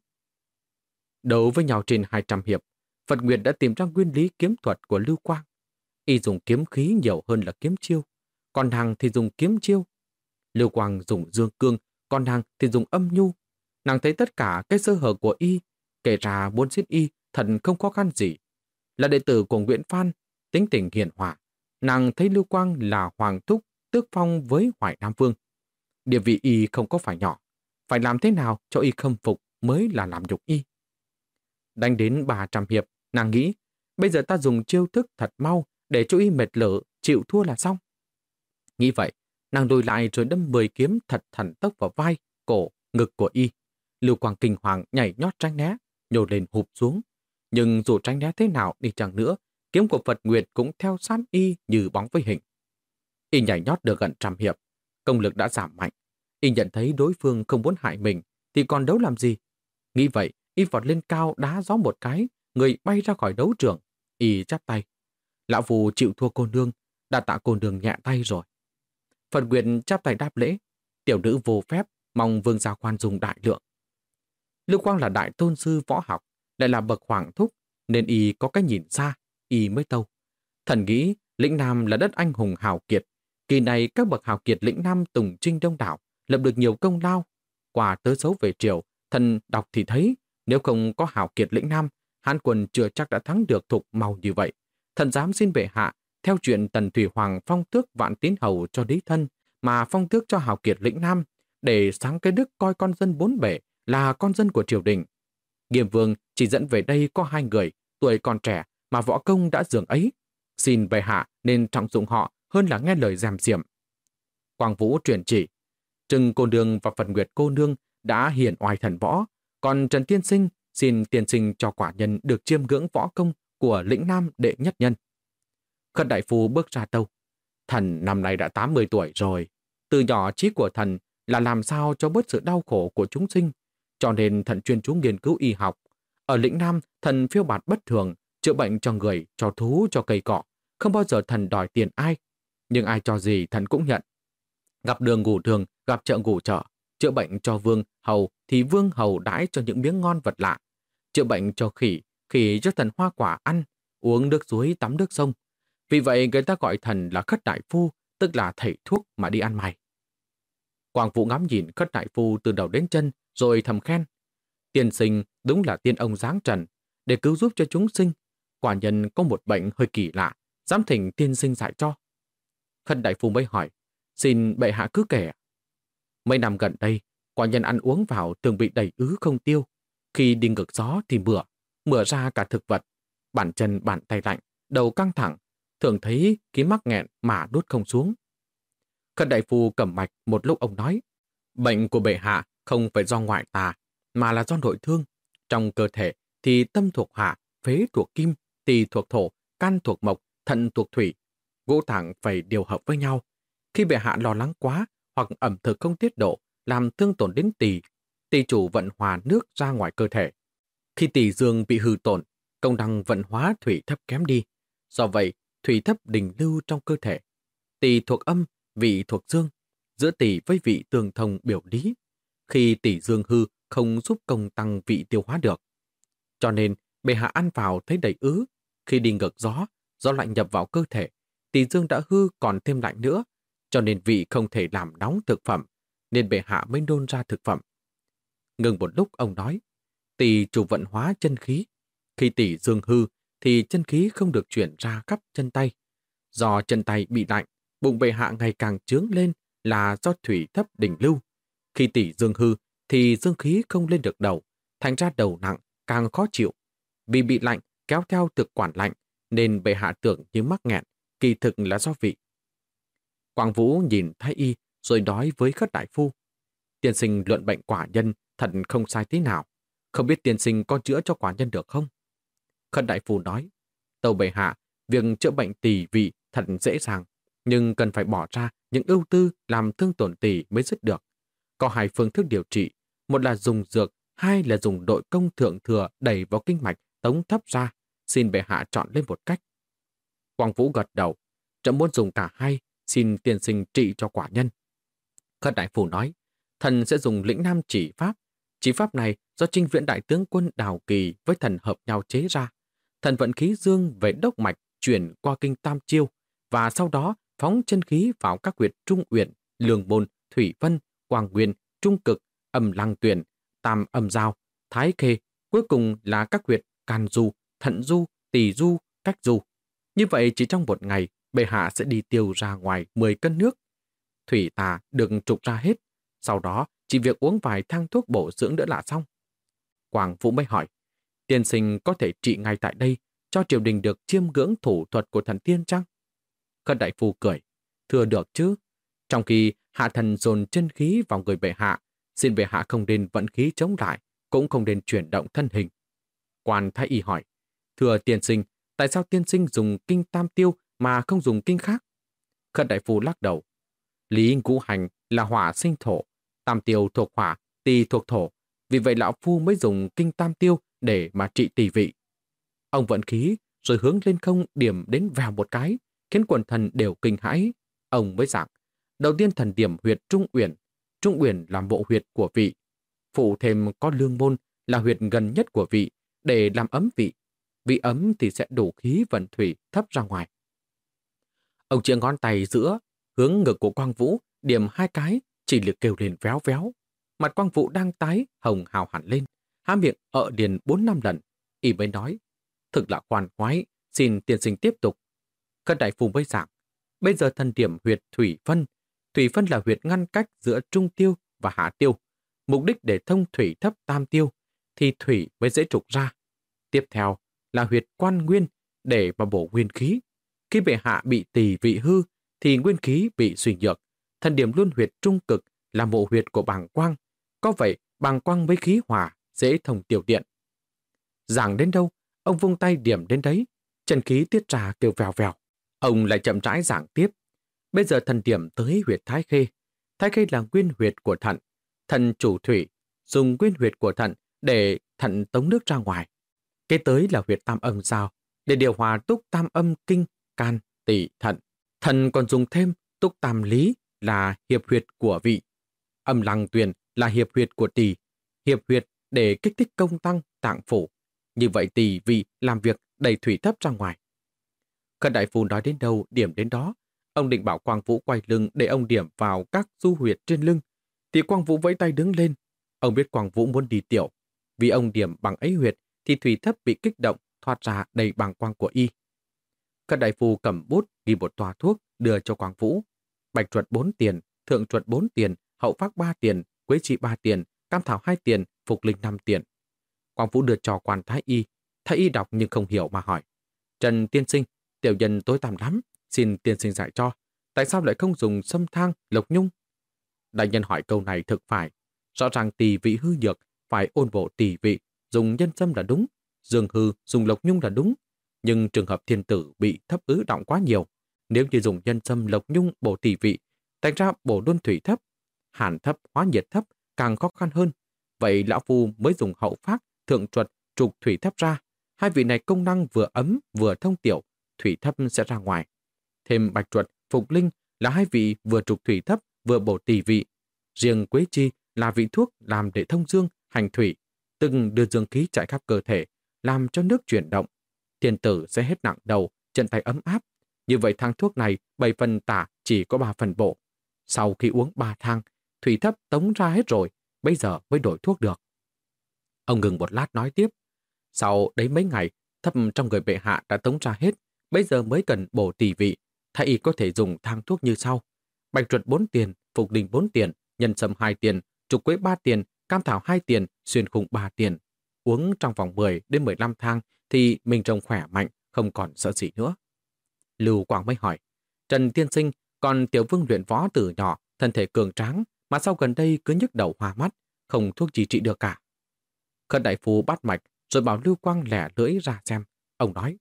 Đấu với nhau trên 200 hiệp, Phật Nguyệt đã tìm ra nguyên lý kiếm thuật của Lưu Quang. Y dùng kiếm khí nhiều hơn là kiếm chiêu, còn nàng thì dùng kiếm chiêu. Lưu Quang dùng dương cương, còn nàng thì dùng âm nhu. Nàng thấy tất cả cái sơ hở của Y, kể ra muốn giết Y thật không khó khăn gì. Là đệ tử của Nguyễn Phan, tính tình hiền hòa. Nàng thấy Lưu Quang là hoàng thúc tước phong với Hoài Nam Vương. Địa vị Y không có phải nhỏ. Phải làm thế nào cho Y khâm phục mới là làm nhục Y. Đánh đến 300 hiệp, nàng nghĩ, bây giờ ta dùng chiêu thức thật mau để cho Y mệt lỡ, chịu thua là xong. Nghĩ vậy, nàng lùi lại rồi đâm 10 kiếm thật thần tốc vào vai, cổ, ngực của Y. Lưu Quang kinh hoàng nhảy nhót tránh né, nhổ lên hụp xuống. Nhưng dù tránh né thế nào đi chẳng nữa, kiếm của Phật Nguyệt cũng theo sát Y như bóng với hình. Y nhảy nhót được gần trăm hiệp, công lực đã giảm mạnh. Y nhận thấy đối phương không muốn hại mình, thì còn đấu làm gì? Nghĩ vậy, Y vọt lên cao đá gió một cái, người bay ra khỏi đấu trường. Y chắp tay. Lão phù chịu thua cô nương, đã tạ cô nương nhẹ tay rồi. Phần quyền chắp tay đáp lễ, tiểu nữ vô phép, mong vương gia quan dùng đại lượng. Lưu Quang là đại tôn sư võ học, lại là bậc hoàng thúc, nên y có cái nhìn xa, y mới tâu. Thần nghĩ lĩnh Nam là đất anh hùng hào kiệt. Kỳ này các bậc hào kiệt lĩnh Nam tùng trinh đông đảo, lập được nhiều công lao. Quả tớ xấu về triều, thần đọc thì thấy, nếu không có hào kiệt lĩnh Nam, Hán quân chưa chắc đã thắng được thục màu như vậy. Thần dám xin bệ hạ, theo chuyện Tần Thủy Hoàng phong tước vạn tín hầu cho đế thân, mà phong tước cho hào kiệt lĩnh Nam, để sáng cái đức coi con dân bốn bể là con dân của triều đình. Nghiêm vương chỉ dẫn về đây có hai người, tuổi còn trẻ mà võ công đã dường ấy. Xin bệ hạ nên trọng dụng họ hơn là nghe lời giam diệm. Quang Vũ truyền chỉ, Trừng cô nương và Phần Nguyệt cô nương đã hiển oai thần võ, còn Trần Tiên Sinh xin tiên sinh cho quả nhân được chiêm ngưỡng võ công của lĩnh nam đệ nhất nhân. Khất đại phu bước ra tâu. Thần năm nay đã 80 tuổi rồi. Từ nhỏ trí của thần là làm sao cho bớt sự đau khổ của chúng sinh. Cho nên thần chuyên chú nghiên cứu y học. Ở lĩnh nam, thần phiêu bạt bất thường, chữa bệnh cho người, cho thú, cho cây cọ. Không bao giờ thần đòi tiền ai. Nhưng ai cho gì thần cũng nhận. Gặp đường ngủ thường gặp chợ ngủ chợ. Chữa bệnh cho vương, hầu thì vương hầu đãi cho những miếng ngon vật lạ. Chữa bệnh cho khỉ, khỉ cho thần hoa quả ăn, uống nước suối tắm nước sông. Vì vậy người ta gọi thần là khất đại phu, tức là thầy thuốc mà đi ăn mày. Quang Vũ ngắm nhìn khất đại phu từ đầu đến chân, rồi thầm khen. Tiên sinh đúng là tiên ông giáng trần, để cứu giúp cho chúng sinh. Quả nhân có một bệnh hơi kỳ lạ, dám thỉnh tiên sinh dạy cho khân đại phu mới hỏi, xin bệ hạ cứ kể. Mấy năm gần đây, quả nhân ăn uống vào thường bị đầy ứ không tiêu. Khi đi ngược gió thì mửa, mửa ra cả thực vật. Bản chân bàn tay lạnh, đầu căng thẳng, thường thấy khí mắc nghẹn mà đốt không xuống. Khân đại phu cầm mạch một lúc ông nói, bệnh của bệ hạ không phải do ngoại tà, mà là do nội thương. Trong cơ thể thì tâm thuộc hỏa, phế thuộc kim, tỳ thuộc thổ, can thuộc mộc, thận thuộc thủy gỗ thẳng phải điều hợp với nhau. Khi bệ hạ lo lắng quá hoặc ẩm thực không tiết độ, làm thương tổn đến tỳ, tỳ chủ vận hòa nước ra ngoài cơ thể. Khi tỳ dương bị hư tổn, công năng vận hóa thủy thấp kém đi. Do vậy, thủy thấp đình lưu trong cơ thể. Tỷ thuộc âm, vị thuộc dương, giữa tỷ với vị tương thông biểu lý. Khi tỷ dương hư không giúp công tăng vị tiêu hóa được. Cho nên, bệ hạ ăn vào thấy đầy ứ. Khi đi ngược gió, gió lạnh nhập vào cơ thể, tỷ dương đã hư còn thêm lạnh nữa, cho nên vị không thể làm nóng thực phẩm, nên bệ hạ mới nôn ra thực phẩm. Ngừng một lúc ông nói, tỷ chủ vận hóa chân khí. Khi tỷ dương hư, thì chân khí không được chuyển ra khắp chân tay. Do chân tay bị lạnh, bụng bệ hạ ngày càng trướng lên là do thủy thấp đỉnh lưu. Khi tỷ dương hư, thì dương khí không lên được đầu, thành ra đầu nặng, càng khó chịu. Vì bị lạnh, kéo theo thực quản lạnh, nên bệ hạ tưởng như mắc nghẹn, kỳ thực là do vị. Quang Vũ nhìn thái y rồi nói với khất đại phu. Tiên sinh luận bệnh quả nhân thật không sai tí nào. Không biết tiên sinh có chữa cho quả nhân được không? Khất đại phu nói, tàu bệ hạ, việc chữa bệnh tỳ vị thật dễ dàng, nhưng cần phải bỏ ra những ưu tư làm thương tổn tỳ mới dứt được. Có hai phương thức điều trị, một là dùng dược, hai là dùng đội công thượng thừa đẩy vào kinh mạch, tống thấp ra, xin bệ hạ chọn lên một cách. Quang Vũ gật đầu, trẫm muốn dùng cả hai, xin tiền sinh trị cho quả nhân. Khất đại phủ nói, thần sẽ dùng lĩnh nam chỉ pháp. Chỉ pháp này do trinh viện đại tướng quân Đào Kỳ với thần hợp nhau chế ra. Thần vận khí dương về đốc mạch chuyển qua kinh tam chiêu và sau đó phóng chân khí vào các huyệt trung uyển, lường bồn, thủy vân, quang nguyên, trung cực, âm lăng tuyển, tam âm giao, thái khê, cuối cùng là các huyệt can du, thận du, tỳ du, cách du. Như vậy chỉ trong một ngày, bệ hạ sẽ đi tiêu ra ngoài 10 cân nước. Thủy tà được trục ra hết, sau đó chỉ việc uống vài thang thuốc bổ dưỡng nữa là xong. Quảng Vũ mới hỏi, tiên sinh có thể trị ngay tại đây, cho triều đình được chiêm ngưỡng thủ thuật của thần tiên chăng? Khất đại phu cười, thưa được chứ. Trong khi hạ thần dồn chân khí vào người bệ hạ, xin bệ hạ không nên vận khí chống lại, cũng không nên chuyển động thân hình. Quan thái y hỏi, thưa tiên sinh, tại sao tiên sinh dùng kinh tam tiêu mà không dùng kinh khác? Khất đại phu lắc đầu. Lý ngũ hành là hỏa sinh thổ, tam tiêu thuộc hỏa, tỳ thuộc thổ. Vì vậy lão phu mới dùng kinh tam tiêu để mà trị tỳ vị. Ông vận khí rồi hướng lên không điểm đến vào một cái, khiến quần thần đều kinh hãi. Ông mới giảng, đầu tiên thần điểm huyệt Trung Uyển. Trung Uyển làm bộ huyệt của vị. Phụ thêm có lương môn là huyệt gần nhất của vị để làm ấm vị. Vị ấm thì sẽ đủ khí vận thủy thấp ra ngoài. Ông chia ngón tay giữa, hướng ngực của Quang Vũ, điểm hai cái, chỉ lực kêu lên véo véo. Mặt Quang Vũ đang tái, hồng hào hẳn lên, há miệng ợ điền bốn năm lần. Y mới nói, thực là khoan khoái, xin tiên sinh tiếp tục. Cất đại phu mới giảng, bây giờ thần điểm huyệt thủy phân. Thủy phân là huyệt ngăn cách giữa trung tiêu và hạ tiêu. Mục đích để thông thủy thấp tam tiêu, thì thủy mới dễ trục ra. Tiếp theo là huyệt quan nguyên để mà bổ nguyên khí. Khi bệ hạ bị tỳ vị hư, thì nguyên khí bị suy nhược. Thần điểm luân huyệt trung cực là mộ huyệt của bàng quang. Có vậy, bàng quang với khí hòa, dễ thông tiểu điện. Giảng đến đâu, ông vung tay điểm đến đấy, chân khí tiết ra kêu vèo vèo. Ông lại chậm rãi giảng tiếp. Bây giờ thần điểm tới huyệt Thái Khê. Thái Khê là nguyên huyệt của thận. Thần chủ thủy dùng nguyên huyệt của thận để thận tống nước ra ngoài. Kế tới là huyệt tam âm sao, để điều hòa túc tam âm kinh, can, tỷ, thận. Thần còn dùng thêm túc tam lý là hiệp huyệt của vị. Âm lăng tuyền là hiệp huyệt của tỷ. Hiệp huyệt để kích thích công tăng tạng phủ. Như vậy tỷ vị làm việc đầy thủy thấp ra ngoài. Khẩn đại phu nói đến đâu điểm đến đó. Ông định bảo Quang Vũ quay lưng để ông điểm vào các du huyệt trên lưng. Thì Quang Vũ vẫy tay đứng lên. Ông biết Quang Vũ muốn đi tiểu. Vì ông điểm bằng ấy huyệt thì thủy thấp bị kích động thoát ra đầy bằng quang của y. Các đại phu cầm bút ghi một tòa thuốc đưa cho Quang Vũ. Bạch chuột 4 tiền, thượng chuột 4 tiền, hậu phát 3 tiền, quế trị 3 tiền, cam thảo 2 tiền, phục linh 5 tiền. Quang Vũ đưa cho quan thái y. Thái y đọc nhưng không hiểu mà hỏi. Trần tiên sinh, tiểu nhân tối tăm lắm, xin tiên sinh dạy cho. Tại sao lại không dùng sâm thang, lộc nhung? Đại nhân hỏi câu này thực phải. Rõ ràng tỳ vị hư nhược, phải ôn bộ tỳ vị, dùng nhân sâm là đúng. Dương hư, dùng lộc nhung là đúng. Nhưng trường hợp thiên tử bị thấp ứ động quá nhiều. Nếu như dùng nhân sâm lộc nhung bổ tỷ vị, thành ra bổ đôn thủy thấp, hàn thấp, hóa nhiệt thấp, càng khó khăn hơn. Vậy lão phu mới dùng hậu phát, thượng chuột, trục thủy thấp ra. hai vị này công năng vừa ấm vừa thông tiểu, thủy thấp sẽ ra ngoài. Thêm bạch chuột, phục linh là hai vị vừa trục thủy thấp vừa bổ tỷ vị. Riêng quế chi là vị thuốc làm để thông dương, hành thủy, từng đưa dương khí chạy khắp cơ thể, làm cho nước chuyển động. Thiên tử sẽ hết nặng đầu, chân tay ấm áp. Như vậy thang thuốc này, 7 phần tả chỉ có 3 phần bộ. Sau khi uống 3 thang, thủy thấp tống ra hết rồi, bây giờ mới đổi thuốc được. Ông ngừng một lát nói tiếp. Sau đấy mấy ngày, thấp trong người bệ hạ đã tống ra hết, bây giờ mới cần bổ tỷ vị. Thái y có thể dùng thang thuốc như sau. Bạch chuột 4 tiền, phục đình 4 tiền, nhân sâm 2 tiền, trục quế 3 tiền, cam thảo 2 tiền, xuyên khung 3 tiền. Uống trong vòng 10 đến 15 thang thì mình trông khỏe mạnh, không còn sợ gì nữa. Lưu Quang mới hỏi, Trần Tiên Sinh, còn Tiểu Vương luyện võ từ nhỏ, thân thể cường tráng, mà sau gần đây cứ nhức đầu hoa mắt, không thuốc gì trị được cả. Khất đại phu bắt mạch, rồi bảo Lưu Quang lẻ lưỡi ra xem. Ông nói,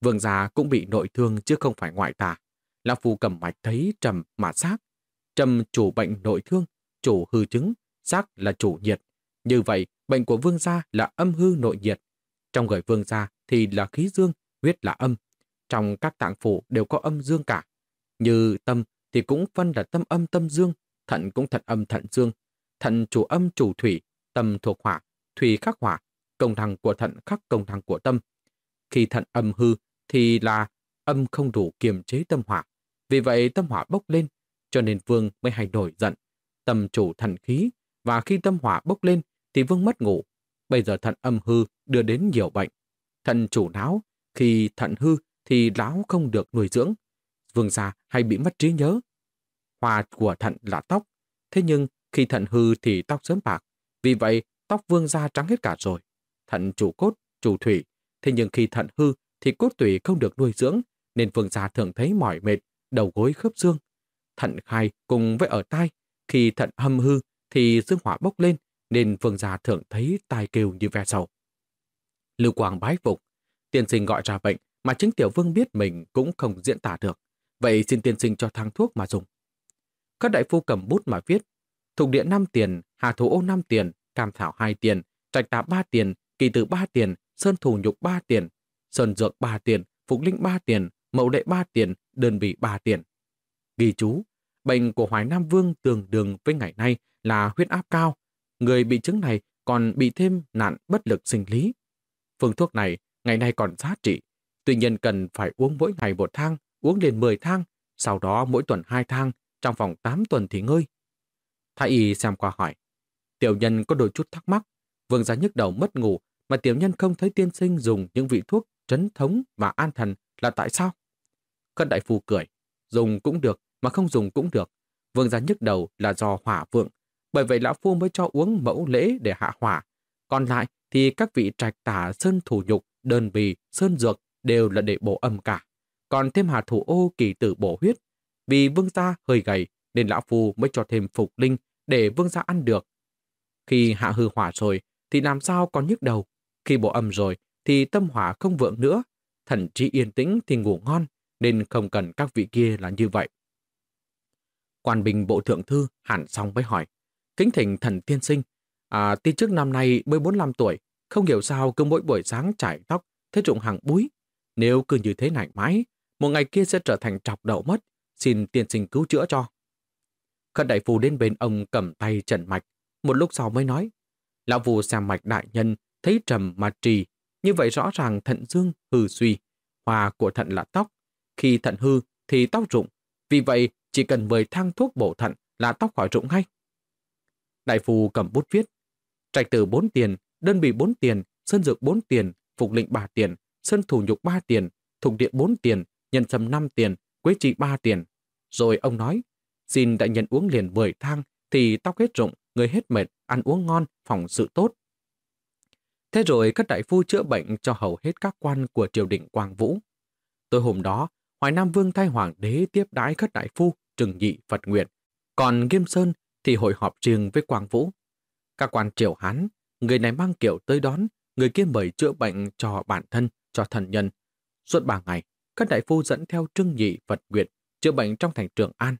Vương già cũng bị nội thương chứ không phải ngoại tà. Lão phu cầm mạch thấy trầm mà xác. Trầm chủ bệnh nội thương, chủ hư chứng, xác là chủ nhiệt. Như vậy, bệnh của vương gia là âm hư nội nhiệt. Trong người vương gia thì là khí dương, huyết là âm. Trong các tạng phủ đều có âm dương cả. Như tâm thì cũng phân là tâm âm tâm dương, thận cũng thận âm thận dương. Thận chủ âm chủ thủy, tâm thuộc hỏa, thủy khắc hỏa, công năng của thận khắc công năng của tâm. Khi thận âm hư thì là âm không đủ kiềm chế tâm hỏa. Vì vậy tâm hỏa bốc lên, cho nên vương mới hay nổi giận. Tâm chủ thần khí, và khi tâm hỏa bốc lên thì vương mất ngủ. Bây giờ thận âm hư đưa đến nhiều bệnh. Thận chủ não, khi thận hư thì lão không được nuôi dưỡng. Vương già hay bị mất trí nhớ. Hoa của thận là tóc. Thế nhưng khi thận hư thì tóc sớm bạc. Vì vậy tóc vương gia trắng hết cả rồi. Thận chủ cốt, chủ thủy. Thế nhưng khi thận hư thì cốt tủy không được nuôi dưỡng nên vương gia thường thấy mỏi mệt, đầu gối khớp xương. Thận khai cùng với ở tai. Khi thận hâm hư thì dương hỏa bốc lên nên vương gia thượng thấy tai kêu như ve sầu. Lưu Quang bái phục. Tiên sinh gọi ra bệnh mà chính tiểu vương biết mình cũng không diễn tả được. Vậy xin tiên sinh cho thang thuốc mà dùng. Các đại phu cầm bút mà viết. Thục địa 5 tiền, hà thủ ô 5 tiền, cam thảo 2 tiền, trạch tạ 3 tiền, kỳ tử 3 tiền, sơn thủ nhục 3 tiền, sơn dược 3 tiền, phục linh 3 tiền, mậu đệ 3 tiền, đơn vị 3 tiền. Ghi chú, bệnh của Hoài Nam Vương tương đương với ngày nay là huyết áp cao. Người bị chứng này còn bị thêm nạn bất lực sinh lý. Phương thuốc này ngày nay còn giá trị. Tuy nhiên cần phải uống mỗi ngày một thang, uống liền 10 thang, sau đó mỗi tuần 2 thang, trong vòng 8 tuần thì ngơi. Thái y xem qua hỏi. Tiểu nhân có đôi chút thắc mắc. Vương gia nhức đầu mất ngủ mà tiểu nhân không thấy tiên sinh dùng những vị thuốc trấn thống và an thần là tại sao? Cận đại phu cười. Dùng cũng được, mà không dùng cũng được. Vương gia nhức đầu là do hỏa vượng. Bởi vậy lão phu mới cho uống mẫu lễ để hạ hỏa. Còn lại thì các vị trạch tả sơn thủ nhục, đơn bì, sơn dược đều là để bổ âm cả. Còn thêm hà thủ ô kỳ tử bổ huyết. Vì vương gia hơi gầy nên lão phu mới cho thêm phục linh để vương gia ăn được. Khi hạ hư hỏa rồi thì làm sao còn nhức đầu. Khi bổ âm rồi thì tâm hỏa không vượng nữa. Thần trí yên tĩnh thì ngủ ngon nên không cần các vị kia là như vậy. Quan bình bộ thượng thư hẳn xong mới hỏi. Kính thỉnh thần tiên sinh, à, tin trước năm nay mới 45 tuổi, không hiểu sao cứ mỗi buổi sáng chải tóc, thế trụng hàng búi. Nếu cứ như thế này mãi, một ngày kia sẽ trở thành trọc đậu mất, xin tiên sinh cứu chữa cho. Khất đại phu đến bên ông cầm tay trần mạch, một lúc sau mới nói. Lão phù xem mạch đại nhân, thấy trầm mà trì, như vậy rõ ràng thận dương hư suy, hòa của thận là tóc. Khi thận hư thì tóc rụng, vì vậy chỉ cần mời thang thuốc bổ thận là tóc khỏi rụng ngay. Đại phu cầm bút viết, trạch tử 4 tiền, đơn bì 4 tiền, sơn dược 4 tiền, phục lệnh 3 tiền, sơn thủ nhục 3 tiền, thục địa 4 tiền, nhân sâm 5 tiền, quế trị 3 tiền. Rồi ông nói, xin đại nhân uống liền 10 thang thì tóc hết rụng, người hết mệt, ăn uống ngon, phòng sự tốt. Thế rồi các đại phu chữa bệnh cho hầu hết các quan của triều đình Quang Vũ. Tối hôm đó, Hoài Nam Vương thay hoàng đế tiếp đãi các đại phu, trừng nhị Phật nguyện. Còn Nghiêm Sơn thì hội họp riêng với Quang Vũ. Các quan triều Hán, người này mang kiểu tới đón, người kia mời chữa bệnh cho bản thân, cho thần nhân. Suốt ba ngày, các đại phu dẫn theo trưng nhị Phật nguyệt chữa bệnh trong thành Trường An.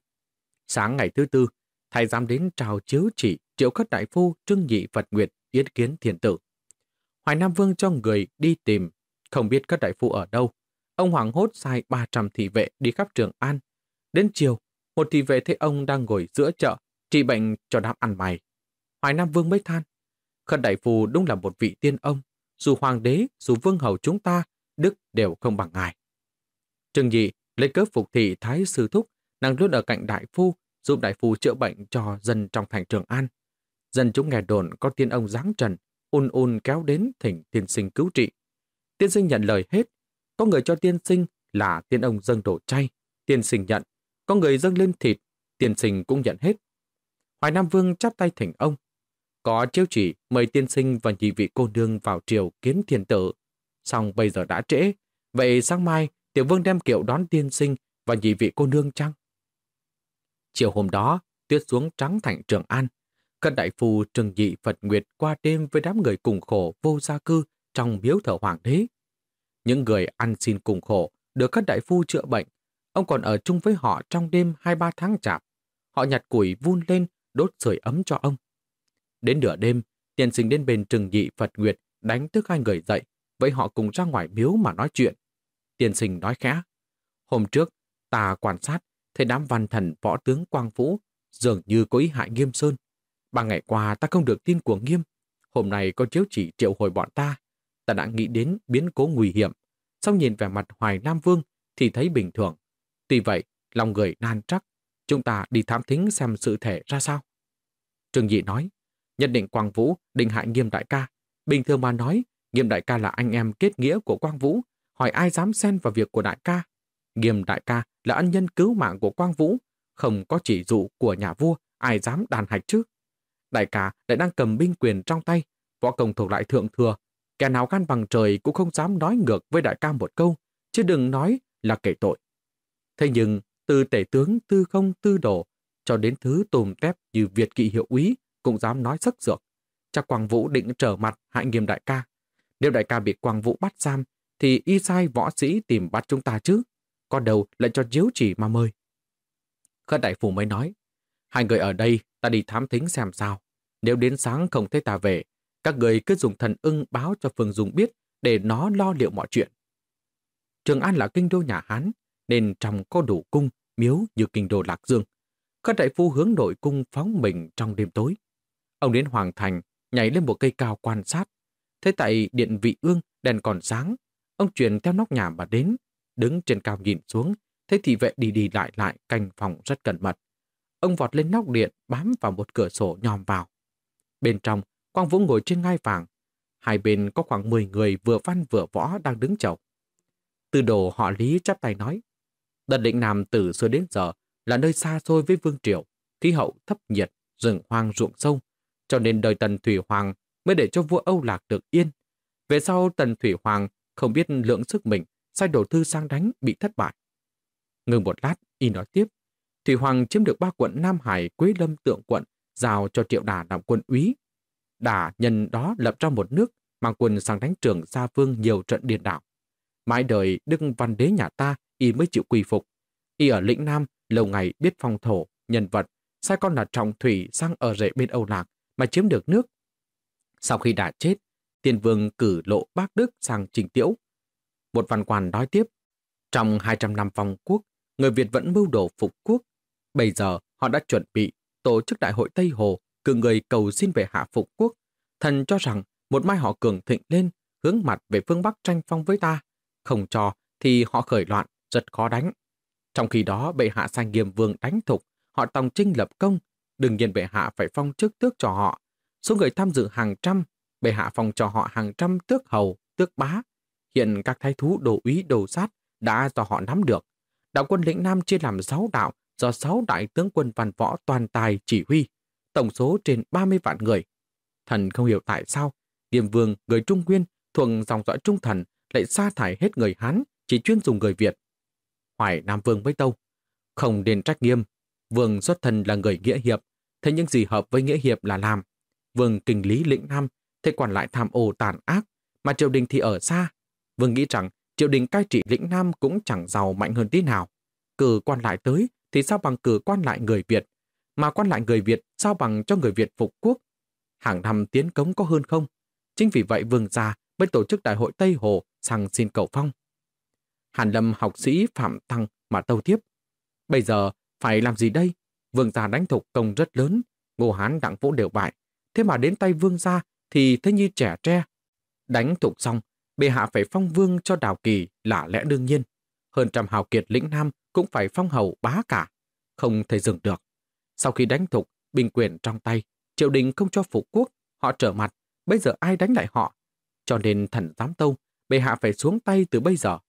Sáng ngày thứ tư, thầy giám đến trào chiếu chỉ triệu các đại phu trưng nhị Phật nguyệt yết kiến thiền tử. Hoài Nam Vương cho người đi tìm, Không biết các đại phu ở đâu, ông Hoàng hốt sai 300 thị vệ đi khắp Trường An. Đến chiều, một thị vệ thấy ông đang ngồi giữa chợ, trị bệnh cho đám ăn mày. Hoài Nam Vương mới than, Khất đại phù đúng là một vị tiên ông, dù hoàng đế, dù vương hầu chúng ta, đức đều không bằng ngài. Trương Dị lấy cớ phục thị Thái Sư Thúc, nàng luôn ở cạnh đại phu, giúp đại phu chữa bệnh cho dân trong thành Trường An. Dân chúng nghe đồn có tiên ông giáng trần, un un kéo đến thỉnh tiên sinh cứu trị. Tiên sinh nhận lời hết, có người cho tiên sinh là tiên ông dâng đổ chay, tiên sinh nhận, có người dâng lên thịt, tiên sinh cũng nhận hết. Hoài Nam Vương chắp tay thỉnh ông, có chiếu chỉ mời tiên sinh và nhị vị cô nương vào triều kiến thiên tử. Xong bây giờ đã trễ, vậy sáng mai tiểu vương đem kiệu đón tiên sinh và nhị vị cô nương chăng? Chiều hôm đó, tuyết xuống trắng thành Trường An. Cận đại phu Trừng Nhị Phật Nguyệt qua đêm với đám người cùng khổ vô gia cư trong miếu thờ hoàng đế. Những người ăn xin cùng khổ được các đại phu chữa bệnh. Ông còn ở chung với họ trong đêm 2-3 tháng chạp. Họ nhặt củi vun lên, đốt sưởi ấm cho ông. Đến nửa đêm, tiền sinh đến bên trừng nhị Phật Nguyệt đánh thức hai người dậy, vậy họ cùng ra ngoài miếu mà nói chuyện. Tiền sinh nói khẽ. Hôm trước, ta quan sát, thấy đám văn thần võ tướng Quang Vũ dường như có ý hại Nghiêm Sơn. Ba ngày qua ta không được tin của Nghiêm. Hôm nay có chiếu chỉ triệu hồi bọn ta. Ta đã nghĩ đến biến cố nguy hiểm. Sau nhìn vẻ mặt Hoài Nam Vương thì thấy bình thường. Tuy vậy, lòng người nan trắc. Chúng ta đi thám thính xem sự thể ra sao. Trương Dị nói, Nhất định Quang Vũ định hại Nghiêm Đại ca. Bình thường mà nói, Nghiêm Đại ca là anh em kết nghĩa của Quang Vũ, hỏi ai dám xen vào việc của Đại ca. Nghiêm Đại ca là ân nhân cứu mạng của Quang Vũ, không có chỉ dụ của nhà vua, ai dám đàn hạch chứ. Đại ca lại đang cầm binh quyền trong tay, võ công thuộc lại thượng thừa, kẻ nào gan bằng trời cũng không dám nói ngược với đại ca một câu, chứ đừng nói là kể tội. Thế nhưng, từ tể tướng tư không tư đổ cho đến thứ tùm tép như Việt kỵ hiệu úy cũng dám nói sắc dược. Chắc Quang Vũ định trở mặt hại nghiêm đại ca. Nếu đại ca bị Quang Vũ bắt giam, thì y sai võ sĩ tìm bắt chúng ta chứ. Có đầu lại cho chiếu chỉ mà mời. Khất đại phủ mới nói, hai người ở đây ta đi thám thính xem sao. Nếu đến sáng không thấy ta về, các người cứ dùng thần ưng báo cho Phương Dung biết để nó lo liệu mọi chuyện. Trường An là kinh đô nhà Hán, nên trong có đủ cung, miếu như kinh đô Lạc Dương. Các đại phu hướng nội cung phóng mình trong đêm tối. Ông đến Hoàng Thành, nhảy lên một cây cao quan sát. Thế tại điện vị ương, đèn còn sáng. Ông chuyển theo nóc nhà mà đến, đứng trên cao nhìn xuống, thấy thị vệ đi đi lại lại canh phòng rất cẩn mật. Ông vọt lên nóc điện, bám vào một cửa sổ nhòm vào. Bên trong, Quang Vũ ngồi trên ngai vàng. Hai bên có khoảng 10 người vừa văn vừa võ đang đứng chầu. Từ đồ họ Lý chắp tay nói, Đất định Nam từ xưa đến giờ là nơi xa xôi với vương triều, khí hậu thấp nhiệt, rừng hoang ruộng sâu, cho nên đời Tần Thủy Hoàng mới để cho vua Âu Lạc được yên. Về sau Tần Thủy Hoàng không biết lượng sức mình, sai đổ thư sang đánh bị thất bại. Ngừng một lát, y nói tiếp, Thủy Hoàng chiếm được ba quận Nam Hải, Quế Lâm, Tượng quận, giao cho Triệu Đà làm quân úy. Đà nhân đó lập ra một nước, mang quân sang đánh Trường Gia Vương nhiều trận điền đảo. Mãi đời Đức Văn Đế nhà ta, y mới chịu quỳ phục. Y ở lĩnh Nam, lâu ngày biết phong thổ, nhân vật, sai con là trọng thủy sang ở rể bên Âu Lạc, mà chiếm được nước. Sau khi đã chết, tiên vương cử lộ bác Đức sang trình tiễu. Một văn quan nói tiếp, trong 200 năm phong quốc, người Việt vẫn mưu đồ phục quốc. Bây giờ họ đã chuẩn bị tổ chức đại hội Tây Hồ, cử người cầu xin về hạ phục quốc. Thần cho rằng một mai họ cường thịnh lên, hướng mặt về phương Bắc tranh phong với ta. Không cho thì họ khởi loạn, rất khó đánh. Trong khi đó bệ hạ sai nghiêm vương đánh thục, họ tòng trinh lập công, Đương nhiên bệ hạ phải phong chức tước cho họ. Số người tham dự hàng trăm, bệ hạ phong cho họ hàng trăm tước hầu, tước bá. Hiện các thái thú đồ úy đồ sát đã do họ nắm được. Đạo quân lĩnh Nam chia làm 6 đạo do 6 đại tướng quân văn võ toàn tài chỉ huy, tổng số trên 30 vạn người. Thần không hiểu tại sao, Điềm Vương, người Trung Nguyên, thuần dòng dõi Trung Thần lại sa thải hết người Hán, chỉ chuyên dùng người Việt. Hoài Nam Vương với tâu, không nên trách nghiêm, Vương xuất thân là người nghĩa hiệp, thế những gì hợp với nghĩa hiệp là làm. Vương kinh lý lĩnh nam, thế còn lại tham ô tàn ác, mà triều đình thì ở xa. Vương nghĩ rằng triều đình cai trị lĩnh nam cũng chẳng giàu mạnh hơn tí nào. Cử quan lại tới thì sao bằng cử quan lại người Việt, mà quan lại người Việt sao bằng cho người Việt phục quốc. Hàng năm tiến cống có hơn không? Chính vì vậy vương gia mới tổ chức đại hội Tây Hồ sang xin cầu phong. Hàn Lâm học sĩ Phạm Tăng mà tâu tiếp. Bây giờ phải làm gì đây? Vương gia đánh thục công rất lớn, Ngô Hán đặng vũ đều bại. Thế mà đến tay vương gia thì thế như trẻ tre. Đánh thục xong, bệ hạ phải phong vương cho đào kỳ là lẽ đương nhiên. Hơn trăm hào kiệt lĩnh nam cũng phải phong hầu bá cả. Không thể dừng được. Sau khi đánh thục, bình quyền trong tay, triều đình không cho phục quốc, họ trở mặt, bây giờ ai đánh lại họ? Cho nên thần giám tâu, bệ hạ phải xuống tay từ bây giờ.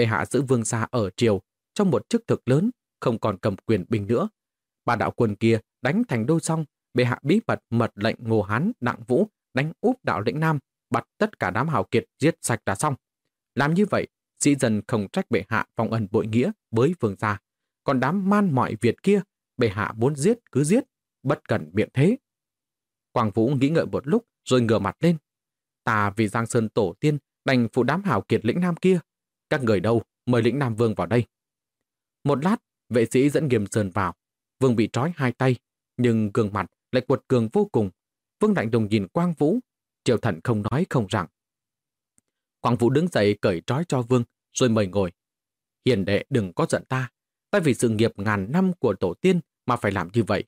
Bệ hạ giữ vương gia ở triều, trong một chức thực lớn, không còn cầm quyền binh nữa. Ba đạo quân kia đánh thành đô xong, bệ hạ bí mật mật lệnh Ngô Hán, Đặng Vũ đánh úp đạo lĩnh Nam, bắt tất cả đám hào kiệt giết sạch là xong. Làm như vậy, sĩ dân không trách bệ hạ phong ân bội nghĩa với vương gia. Còn đám man mọi Việt kia, bệ hạ muốn giết cứ giết, bất cần biện thế. Quang Vũ nghĩ ngợi một lúc rồi ngửa mặt lên. Ta vì Giang Sơn tổ tiên đành phụ đám hào kiệt lĩnh Nam kia. Các người đâu, mời lĩnh Nam Vương vào đây. Một lát, vệ sĩ dẫn Nghiêm Sơn vào. Vương bị trói hai tay, nhưng gương mặt lại quật cường vô cùng. Vương lạnh đồng nhìn Quang Vũ, triều thần không nói không rằng. Quang Vũ đứng dậy cởi trói cho Vương, rồi mời ngồi. Hiền đệ đừng có giận ta, ta vì sự nghiệp ngàn năm của tổ tiên mà phải làm như vậy.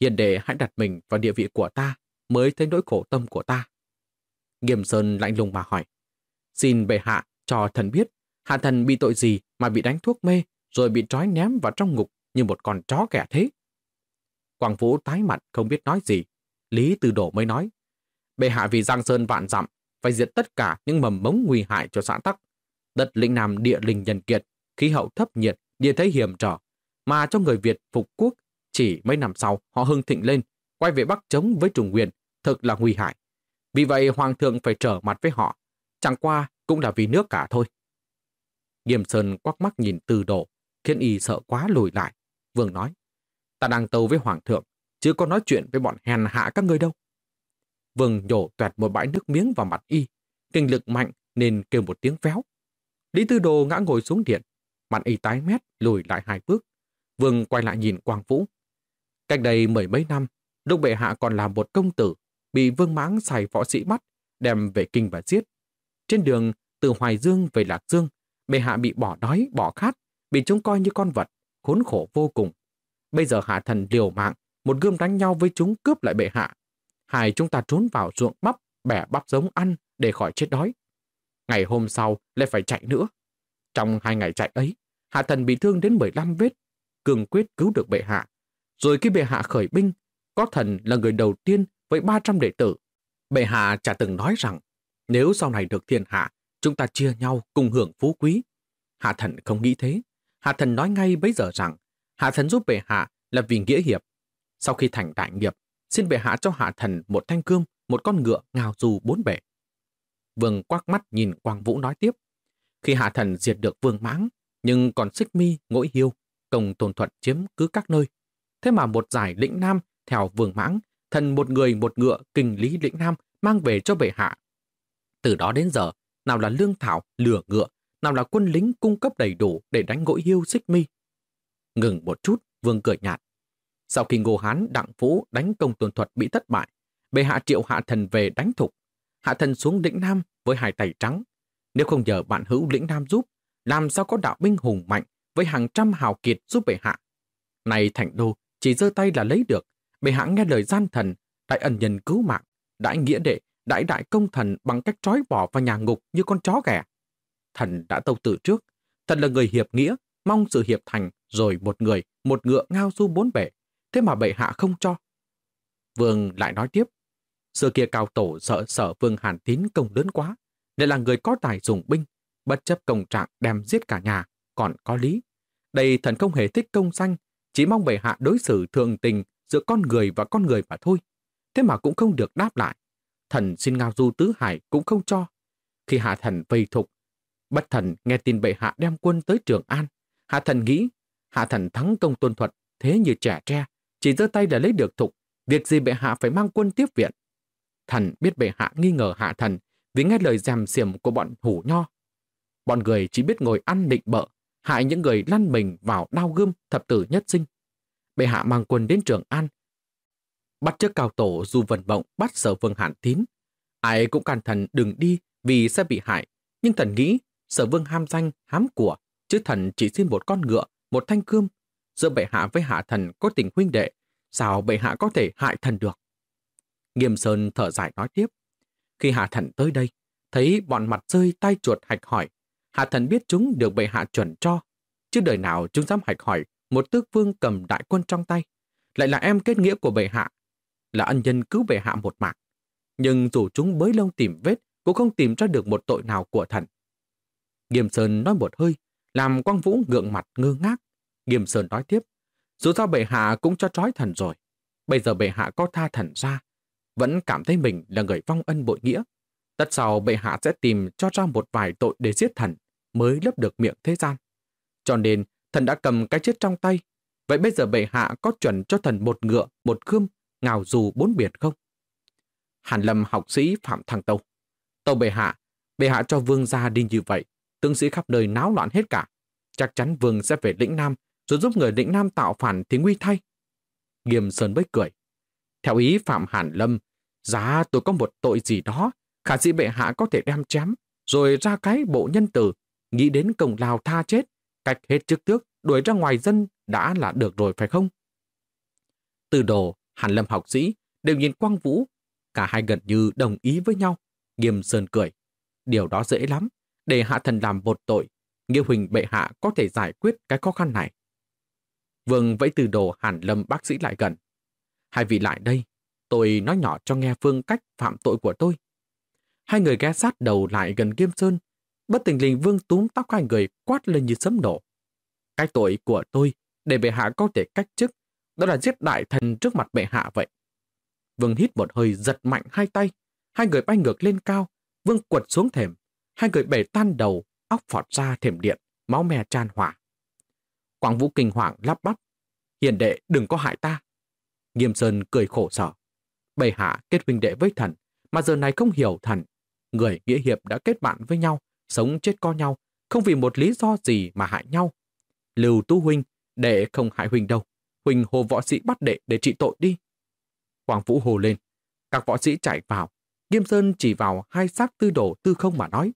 Hiền đệ hãy đặt mình vào địa vị của ta, mới thấy nỗi khổ tâm của ta. Nghiêm Sơn lạnh lùng mà hỏi. Xin bệ hạ cho thần biết, hạ thần bị tội gì mà bị đánh thuốc mê, rồi bị trói ném vào trong ngục như một con chó kẻ thế. Quang Vũ tái mặt không biết nói gì. Lý Từ Đổ mới nói. Bệ hạ vì Giang Sơn vạn dặm, phải diệt tất cả những mầm mống nguy hại cho xã tắc. Đất lĩnh Nam địa linh nhân kiệt, khí hậu thấp nhiệt, địa thế hiểm trở, mà cho người Việt phục quốc chỉ mấy năm sau họ hưng thịnh lên, quay về Bắc chống với Trung Nguyên, thực là nguy hại. Vì vậy Hoàng thượng phải trở mặt với họ, chẳng qua cũng là vì nước cả thôi. Nghiêm Sơn quắc mắt nhìn từ độ, khiến y sợ quá lùi lại. Vương nói, ta đang tâu với Hoàng thượng, chứ có nói chuyện với bọn hèn hạ các ngươi đâu. Vương nhổ toẹt một bãi nước miếng vào mặt y, kinh lực mạnh nên kêu một tiếng véo. Lý Tư Đồ ngã ngồi xuống điện, mặt y tái mét lùi lại hai bước. Vương quay lại nhìn Quang Vũ. Cách đây mười mấy năm, lúc bệ hạ còn là một công tử, bị vương mãng xài võ sĩ bắt, đem về kinh và giết. Trên đường từ Hoài Dương về Lạc Dương, bệ hạ bị bỏ đói, bỏ khát, bị chúng coi như con vật, khốn khổ vô cùng. Bây giờ hạ thần liều mạng, một gươm đánh nhau với chúng cướp lại bệ hạ. Hai chúng ta trốn vào ruộng bắp, bẻ bắp giống ăn để khỏi chết đói. Ngày hôm sau lại phải chạy nữa. Trong hai ngày chạy ấy, hạ thần bị thương đến 15 vết, cường quyết cứu được bệ hạ. Rồi khi bệ hạ khởi binh, có thần là người đầu tiên với 300 đệ tử. Bệ hạ chả từng nói rằng, nếu sau này được thiên hạ, chúng ta chia nhau cùng hưởng phú quý. Hạ thần không nghĩ thế. Hạ thần nói ngay bấy giờ rằng, hạ thần giúp bệ hạ là vì nghĩa hiệp. Sau khi thành đại nghiệp, xin bệ hạ cho hạ thần một thanh cương, một con ngựa ngào du bốn bể. Vương quắc mắt nhìn Quang Vũ nói tiếp. Khi hạ thần diệt được vương mãng, nhưng còn xích mi, ngỗi hiêu, công tôn thuận chiếm cứ các nơi. Thế mà một giải lĩnh nam theo vương mãng, thần một người một ngựa kinh lý lĩnh nam mang về cho bệ hạ. Từ đó đến giờ, nào là lương thảo, lửa ngựa, nào là quân lính cung cấp đầy đủ để đánh ngỗi hiêu xích mi. Ngừng một chút, vương cười nhạt. Sau khi Ngô Hán đặng phú đánh công tuần thuật bị thất bại, bệ hạ triệu hạ thần về đánh thục. Hạ thần xuống lĩnh Nam với hai tay trắng. Nếu không nhờ bạn hữu lĩnh Nam giúp, làm sao có đạo binh hùng mạnh với hàng trăm hào kiệt giúp bệ hạ. Này thành đô, chỉ giơ tay là lấy được. Bệ hạ nghe lời gian thần, đại ân nhân cứu mạng, đại nghĩa đệ, đại đại công thần bằng cách trói bỏ vào nhà ngục như con chó ghẻ. Thần đã tâu từ trước, thần là người hiệp nghĩa, mong sự hiệp thành, rồi một người, một ngựa ngao du bốn bể, thế mà bệ hạ không cho. Vương lại nói tiếp, xưa kia cao tổ sợ sợ Vương Hàn Tín công lớn quá, để là người có tài dùng binh, bất chấp công trạng đem giết cả nhà, còn có lý. Đây thần không hề thích công danh, chỉ mong bệ hạ đối xử thường tình giữa con người và con người mà thôi. Thế mà cũng không được đáp lại. Thần xin ngao du tứ hải cũng không cho. Khi hạ thần vây thục, bất thần nghe tin bệ hạ đem quân tới Trường An. Hạ thần nghĩ, hạ thần thắng công tôn thuật, thế như trẻ tre, chỉ giơ tay để lấy được thục, việc gì bệ hạ phải mang quân tiếp viện. Thần biết bệ hạ nghi ngờ hạ thần vì nghe lời dèm xiềm của bọn hủ nho. Bọn người chỉ biết ngồi ăn định bợ, hại những người lăn mình vào đau gươm thập tử nhất sinh. Bệ hạ mang quân đến Trường An, bắt trước cao tổ du vần bộng bắt sở vương hạn tín. Ai cũng can thần đừng đi vì sẽ bị hại, nhưng thần nghĩ sở vương ham danh, hám của, chứ thần chỉ xin một con ngựa, một thanh cương. Giữa bệ hạ với hạ thần có tình huynh đệ, sao bệ hạ có thể hại thần được? Nghiêm Sơn thở dài nói tiếp. Khi hạ thần tới đây, thấy bọn mặt rơi tay chuột hạch hỏi, hạ thần biết chúng được bệ hạ chuẩn cho, chứ đời nào chúng dám hạch hỏi một tước vương cầm đại quân trong tay, lại là em kết nghĩa của bệ hạ, là ân nhân cứu bệ hạ một mạng. Nhưng dù chúng bới lông tìm vết, cũng không tìm ra được một tội nào của thần. Nghiêm Sơn nói một hơi, làm Quang Vũ ngượng mặt ngơ ngác. Nghiêm Sơn nói tiếp, dù sao bệ hạ cũng cho trói thần rồi. Bây giờ bệ hạ có tha thần ra, vẫn cảm thấy mình là người vong ân bội nghĩa. Tất sau bệ hạ sẽ tìm cho ra một vài tội để giết thần, mới lấp được miệng thế gian. Cho nên, thần đã cầm cái chết trong tay. Vậy bây giờ bệ hạ có chuẩn cho thần một ngựa, một khương, ngào dù bốn biệt không? Hàn lâm học sĩ Phạm Thăng Tâu. Tâu bệ hạ, bệ hạ cho vương gia đi như vậy, tướng sĩ khắp nơi náo loạn hết cả. Chắc chắn vương sẽ về lĩnh Nam, rồi giúp người lĩnh Nam tạo phản thì nguy thay. Nghiêm Sơn bấy cười. Theo ý Phạm Hàn Lâm, giá tôi có một tội gì đó, khả sĩ bệ hạ có thể đem chém, rồi ra cái bộ nhân tử, nghĩ đến cổng lao tha chết, cách hết trước tước, đuổi ra ngoài dân đã là được rồi phải không? Từ đồ, Hàn Lâm học sĩ đều nhìn Quang Vũ, cả hai gần như đồng ý với nhau. Nghiêm Sơn cười. Điều đó dễ lắm, để hạ thần làm một tội, Nghĩa Huỳnh bệ hạ có thể giải quyết cái khó khăn này. Vương vẫy từ đồ Hàn Lâm bác sĩ lại gần. Hai vị lại đây, tôi nói nhỏ cho nghe phương cách phạm tội của tôi. Hai người ghé sát đầu lại gần Nghiêm Sơn, bất tình lình vương túm tóc hai người quát lên như sấm nổ. Cái tội của tôi, để bệ hạ có thể cách chức, đó là giết đại thần trước mặt bệ hạ vậy. Vương hít một hơi giật mạnh hai tay, hai người bay ngược lên cao, vương quật xuống thềm, hai người bể tan đầu, óc phọt ra thềm điện, máu me tràn hỏa. Quảng Vũ kinh hoàng lắp bắp, hiền đệ đừng có hại ta. Nghiêm Sơn cười khổ sở. Bệ hạ kết huynh đệ với thần, mà giờ này không hiểu thần. Người nghĩa hiệp đã kết bạn với nhau, sống chết co nhau, không vì một lý do gì mà hại nhau. Lưu Tu Huynh, đệ không hại Huynh đâu. Huynh hồ võ sĩ bắt đệ để trị tội đi. Hoàng Vũ hồ lên. Các võ sĩ chạy vào. Nghiêm Sơn chỉ vào hai xác tư đổ tư không mà nói.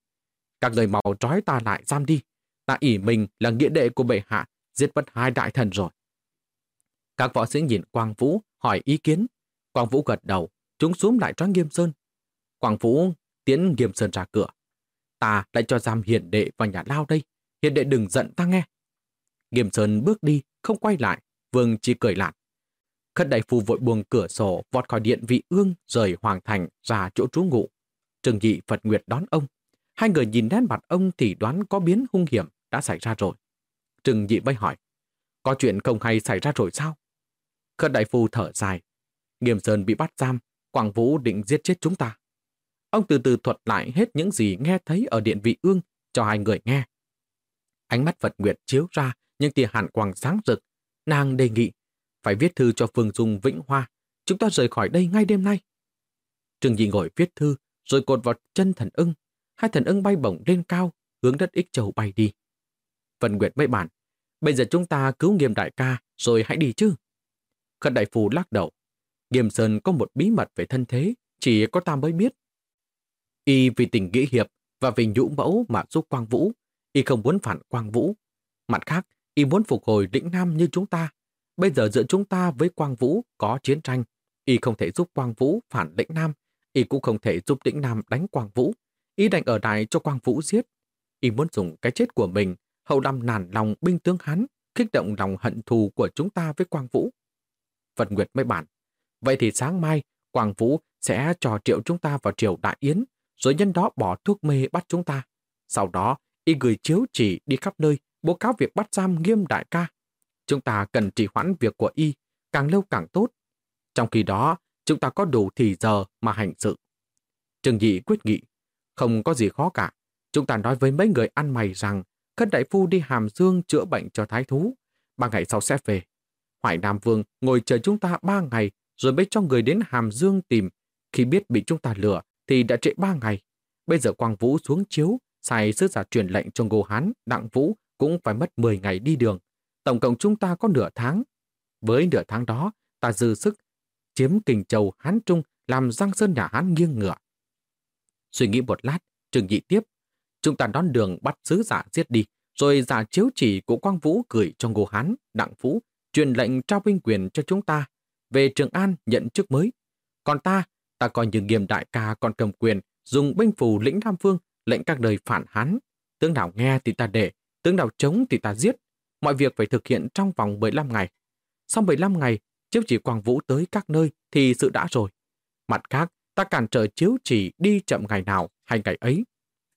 Các người màu trói ta lại giam đi. Ta ỷ mình là nghĩa đệ của bệ hạ, giết mất hai đại thần rồi. Các võ sĩ nhìn Quang Vũ hỏi ý kiến. Quang Vũ gật đầu, chúng xuống lại trói Nghiêm Sơn. Quang Vũ tiến Nghiêm Sơn ra cửa. Ta lại cho giam hiền đệ vào nhà lao đây. Hiền đệ đừng giận ta nghe. Nghiêm Sơn bước đi, không quay lại. Vương chỉ cười lạt. Khất đại phu vội buông cửa sổ, vọt khỏi điện vị ương, rời hoàng thành ra chỗ trú ngụ. Trừng dị Phật Nguyệt đón ông. Hai người nhìn đến mặt ông thì đoán có biến hung hiểm đã xảy ra rồi. Trừng dị mới hỏi. Có chuyện không hay xảy ra rồi sao? Khất đại phu thở dài. Nghiêm Sơn bị bắt giam. Quảng Vũ định giết chết chúng ta. Ông từ từ thuật lại hết những gì nghe thấy ở điện vị ương cho hai người nghe. Ánh mắt Phật Nguyệt chiếu ra, những tia hàn quang sáng rực. Nàng đề nghị phải viết thư cho Phương Dung Vĩnh Hoa. Chúng ta rời khỏi đây ngay đêm nay. Trương Dị ngồi viết thư, rồi cột vào chân thần ưng. Hai thần ưng bay bổng lên cao, hướng đất ích châu bay đi. Vân Nguyệt mấy bản, bây giờ chúng ta cứu nghiêm đại ca, rồi hãy đi chứ. Khẩn đại phù lắc đầu. Nghiêm Sơn có một bí mật về thân thế, chỉ có ta mới biết. Y vì tình nghĩa hiệp và vì nhũ mẫu mà giúp Quang Vũ, Y không muốn phản Quang Vũ. Mặt khác, Y muốn phục hồi lĩnh Nam như chúng ta, Bây giờ giữa chúng ta với Quang Vũ có chiến tranh. Y không thể giúp Quang Vũ phản lĩnh Nam. Y cũng không thể giúp lĩnh Nam đánh Quang Vũ. Y đành ở lại cho Quang Vũ giết. Y muốn dùng cái chết của mình hậu đâm nản lòng binh tướng hắn, kích động lòng hận thù của chúng ta với Quang Vũ. Phật Nguyệt mới bản. Vậy thì sáng mai, Quang Vũ sẽ trò triệu chúng ta vào triều Đại Yến, rồi nhân đó bỏ thuốc mê bắt chúng ta. Sau đó, y gửi chiếu chỉ đi khắp nơi, bố cáo việc bắt giam nghiêm đại ca. Chúng ta cần trì hoãn việc của y, càng lâu càng tốt. Trong khi đó, chúng ta có đủ thì giờ mà hành sự. Trương Dị quyết nghị, không có gì khó cả. Chúng ta nói với mấy người ăn mày rằng Khất Đại Phu đi Hàm Dương chữa bệnh cho thái thú. Ba ngày sau sẽ về. Hoài Nam Vương ngồi chờ chúng ta ba ngày rồi mới cho người đến Hàm Dương tìm. Khi biết bị chúng ta lừa thì đã trễ ba ngày. Bây giờ Quang Vũ xuống chiếu, sai sứ giả truyền lệnh cho Ngô Hán, Đặng Vũ cũng phải mất 10 ngày đi đường. Tổng cộng chúng ta có nửa tháng. Với nửa tháng đó, ta dư sức chiếm kình châu Hán Trung làm Giang Sơn nhà Hán nghiêng ngựa. Suy nghĩ một lát, Trừng Nhị tiếp, chúng ta đón đường bắt sứ giả giết đi, rồi giả chiếu chỉ của Quang Vũ gửi cho Ngô Hán, Đặng Phú, truyền lệnh trao binh quyền cho chúng ta, về Trường An nhận chức mới. Còn ta, ta coi như nghiêm đại ca còn cầm quyền, dùng binh phù lĩnh Nam Phương, lệnh các đời phản Hán. Tướng nào nghe thì ta để, tướng nào chống thì ta giết. Mọi việc phải thực hiện trong vòng 15 ngày. Sau 15 ngày, chiếu chỉ Quang Vũ tới các nơi thì sự đã rồi. Mặt khác, ta cản trở chiếu chỉ đi chậm ngày nào hay ngày ấy.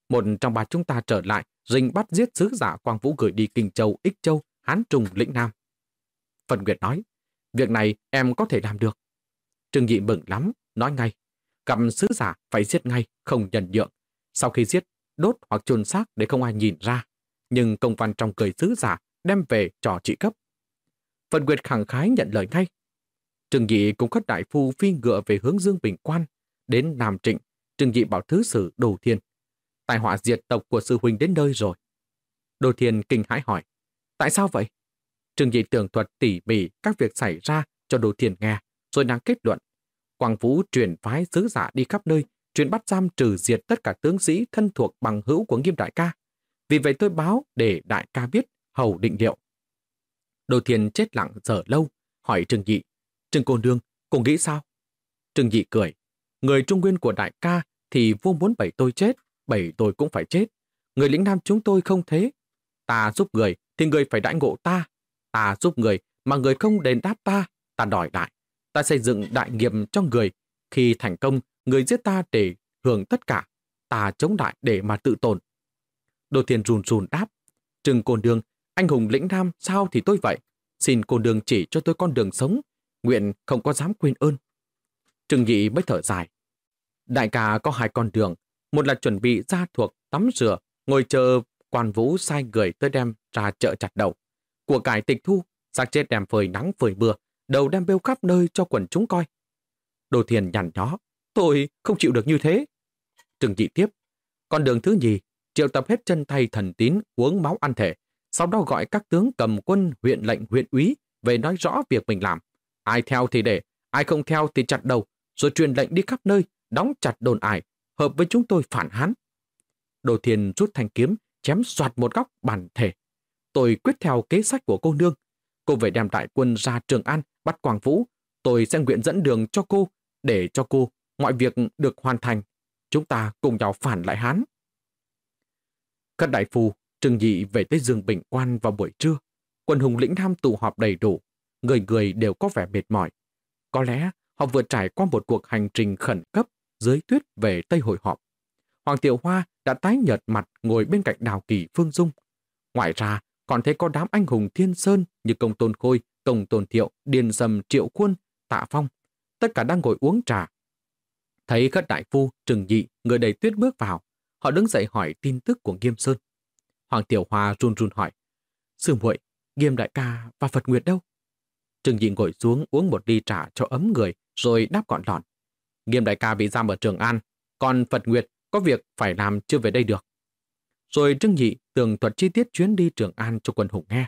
Một trong ba chúng ta trở lại, rình bắt giết sứ giả Quang Vũ gửi đi Kinh Châu, Ích Châu, Hán Trùng, Lĩnh Nam. Phần Nguyệt nói, việc này em có thể làm được. Trương Nhị mừng lắm, nói ngay, gặp sứ giả phải giết ngay, không nhận nhượng. Sau khi giết, đốt hoặc chôn xác để không ai nhìn ra. Nhưng công văn trong cười sứ giả đem về trò trị cấp. Phần Nguyệt khẳng khái nhận lời ngay. Trương dị cùng các đại phu phi ngựa về hướng Dương Bình Quan, đến Nam Trịnh, Trương dị bảo thứ sử Đồ Thiên. Tài họa diệt tộc của sư huynh đến nơi rồi. Đồ Thiên kinh hãi hỏi, tại sao vậy? Trương dị tường thuật tỉ mỉ các việc xảy ra cho Đồ Thiên nghe, rồi nàng kết luận. Quang Vũ truyền phái sứ giả đi khắp nơi, truyền bắt giam trừ diệt tất cả tướng sĩ thân thuộc bằng hữu của nghiêm đại ca. Vì vậy tôi báo để đại ca biết hầu định liệu. Đồ thiền chết lặng giờ lâu, hỏi Trương Nhị, Trương Cô Nương, cô nghĩ sao? Trương Nhị cười, người trung nguyên của đại ca thì vua muốn bảy tôi chết, bảy tôi cũng phải chết. Người lĩnh nam chúng tôi không thế. Ta giúp người thì người phải đãi ngộ ta. Ta giúp người mà người không đền đáp ta, ta đòi lại. Ta xây dựng đại nghiệp cho người. Khi thành công, người giết ta để hưởng tất cả. Ta chống lại để mà tự tồn. Đồ thiền run run đáp. Trừng cô đường, anh hùng lĩnh nam sao thì tôi vậy. Xin cô đường chỉ cho tôi con đường sống. Nguyện không có dám quên ơn. Trừng nhị mới thở dài. Đại ca có hai con đường. Một là chuẩn bị ra thuộc, tắm rửa, ngồi chờ quan vũ sai người tới đem ra chợ chặt đầu. Của cải tịch thu, xác chết đem phơi nắng phơi mưa, đầu đem bêu khắp nơi cho quần chúng coi. Đồ thiền nhằn nhó, tôi không chịu được như thế. Trừng nhị tiếp, con đường thứ nhì, triệu tập hết chân tay thần tín uống máu ăn thể, sau đó gọi các tướng cầm quân huyện lệnh huyện úy về nói rõ việc mình làm. Ai theo thì để, ai không theo thì chặt đầu, rồi truyền lệnh đi khắp nơi, đóng chặt đồn ải, hợp với chúng tôi phản hán. Đồ thiền rút thanh kiếm, chém soạt một góc bản thể. Tôi quyết theo kế sách của cô nương. Cô về đem đại quân ra Trường An, bắt Quảng Vũ. Tôi sẽ nguyện dẫn đường cho cô, để cho cô mọi việc được hoàn thành. Chúng ta cùng nhau phản lại Hán. Các đại phu, trừng dị về tới Dương Bình Quan vào buổi trưa. Quân hùng lĩnh nam tụ họp đầy đủ. Người người đều có vẻ mệt mỏi. Có lẽ họ vừa trải qua một cuộc hành trình khẩn cấp dưới tuyết về Tây Hội họp. Hoàng Tiểu Hoa đã tái nhợt mặt ngồi bên cạnh đào kỳ Phương Dung. Ngoài ra, còn thấy có đám anh hùng thiên sơn như công tôn khôi, công tôn thiệu, điền dầm triệu quân, tạ phong. Tất cả đang ngồi uống trà. Thấy các đại phu, trừng dị người đầy tuyết bước vào. Họ đứng dậy hỏi tin tức của Nghiêm Sơn. Hoàng Tiểu Hoa run run hỏi. Sư muội, Nghiêm đại ca và Phật Nguyệt đâu? Trừng Dị ngồi xuống uống một ly trà cho ấm người, rồi đáp gọn lọn. Nghiêm đại ca bị giam ở Trường An, còn Phật Nguyệt có việc phải làm chưa về đây được. Rồi Trương Nhị tường thuật chi tiết chuyến đi Trường An cho quân hùng nghe.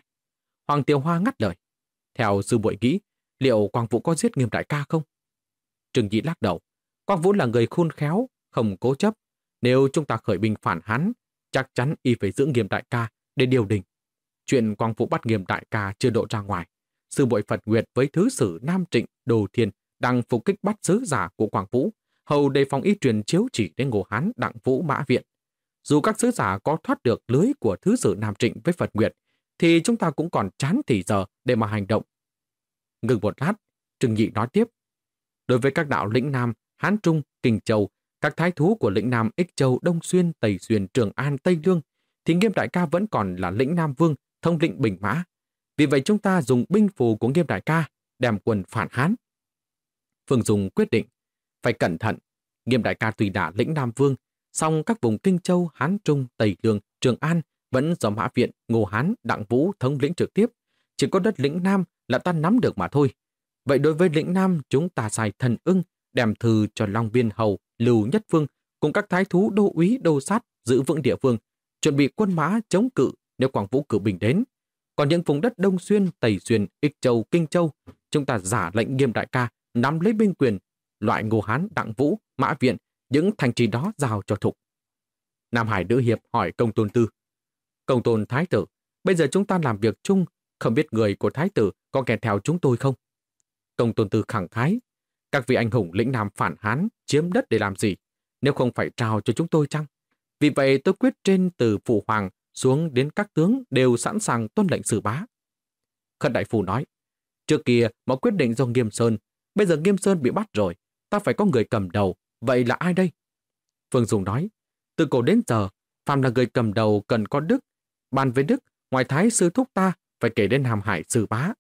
Hoàng Tiểu Hoa ngắt lời. Theo sư bội nghĩ, liệu Quang Vũ có giết nghiêm đại ca không? Trương Nhị lắc đầu. Quang Vũ là người khôn khéo, không cố chấp. Nếu chúng ta khởi binh phản hắn, chắc chắn y phải giữ nghiêm đại ca để điều đình. Chuyện Quang Vũ bắt nghiêm đại ca chưa độ ra ngoài. Sư bội Phật Nguyệt với thứ sử Nam Trịnh, Đồ Thiên đang phục kích bắt sứ giả của Quang Vũ, hầu đề phòng y truyền chiếu chỉ đến Ngô Hán Đặng Vũ Mã Viện. Dù các sứ giả có thoát được lưới của Thứ sử Nam Trịnh với Phật Nguyệt, thì chúng ta cũng còn chán thì giờ để mà hành động. Ngừng một lát, Trừng Nhị nói tiếp. Đối với các đạo lĩnh Nam, Hán Trung, Kinh Châu, các thái thú của lĩnh Nam Ích Châu, Đông Xuyên, Tây Xuyên, Trường An, Tây Lương, thì Nghiêm Đại ca vẫn còn là lĩnh Nam Vương, thông lĩnh Bình Mã. Vì vậy chúng ta dùng binh phù của Nghiêm Đại ca, đem quân phản Hán. Phương Dung quyết định, phải cẩn thận. Nghiêm Đại ca tùy đã lĩnh Nam Vương, song các vùng Kinh Châu, Hán Trung, Tây Lương, Trường An vẫn do Mã Viện, Ngô Hán, Đặng Vũ thống lĩnh trực tiếp. Chỉ có đất lĩnh Nam là ta nắm được mà thôi. Vậy đối với lĩnh Nam, chúng ta xài thần ưng, đem thư cho Long Biên Hầu, Lưu Nhất Phương cùng các thái thú đô úy đô sát giữ vững địa phương, chuẩn bị quân mã chống cự nếu Quảng Vũ cử bình đến. Còn những vùng đất Đông Xuyên, Tây Xuyên, Ích Châu, Kinh Châu, chúng ta giả lệnh nghiêm đại ca nắm lấy binh quyền, loại Ngô Hán, Đặng Vũ, Mã Viện những thành trì đó giao cho Thục. Nam Hải Nữ Hiệp hỏi công tôn tư. Công tôn Thái tử, bây giờ chúng ta làm việc chung, không biết người của Thái tử có kèm theo chúng tôi không? Công tôn tư khẳng khái. Các vị anh hùng lĩnh nam phản hán chiếm đất để làm gì? Nếu không phải trao cho chúng tôi chăng? Vì vậy tôi quyết trên từ phụ hoàng xuống đến các tướng đều sẵn sàng tuân lệnh xử bá. Khất đại phu nói, trước kia mọi quyết định do Nghiêm Sơn, bây giờ Nghiêm Sơn bị bắt rồi, ta phải có người cầm đầu, vậy là ai đây? Phương Dung nói, từ cổ đến giờ, phàm là người cầm đầu cần có đức. Bàn với đức, ngoài Thái Sư Thúc ta phải kể đến hàm hải sư bá.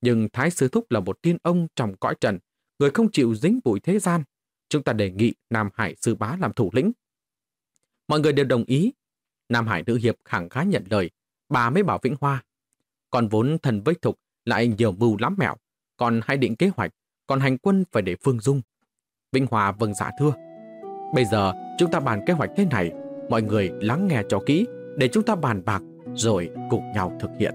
Nhưng Thái Sư Thúc là một tiên ông trong cõi trần, người không chịu dính bụi thế gian. Chúng ta đề nghị Nam Hải Sư Bá làm thủ lĩnh. Mọi người đều đồng ý. Nam Hải Nữ Hiệp khẳng khá nhận lời, bà mới bảo Vĩnh Hoa. Còn vốn thần vết thục lại nhiều mưu lắm mẹo, còn hay định kế hoạch, còn hành quân phải để Phương Dung. Vĩnh Hoa vâng dạ thưa. Bây giờ chúng ta bàn kế hoạch thế này, mọi người lắng nghe cho kỹ để chúng ta bàn bạc rồi cùng nhau thực hiện.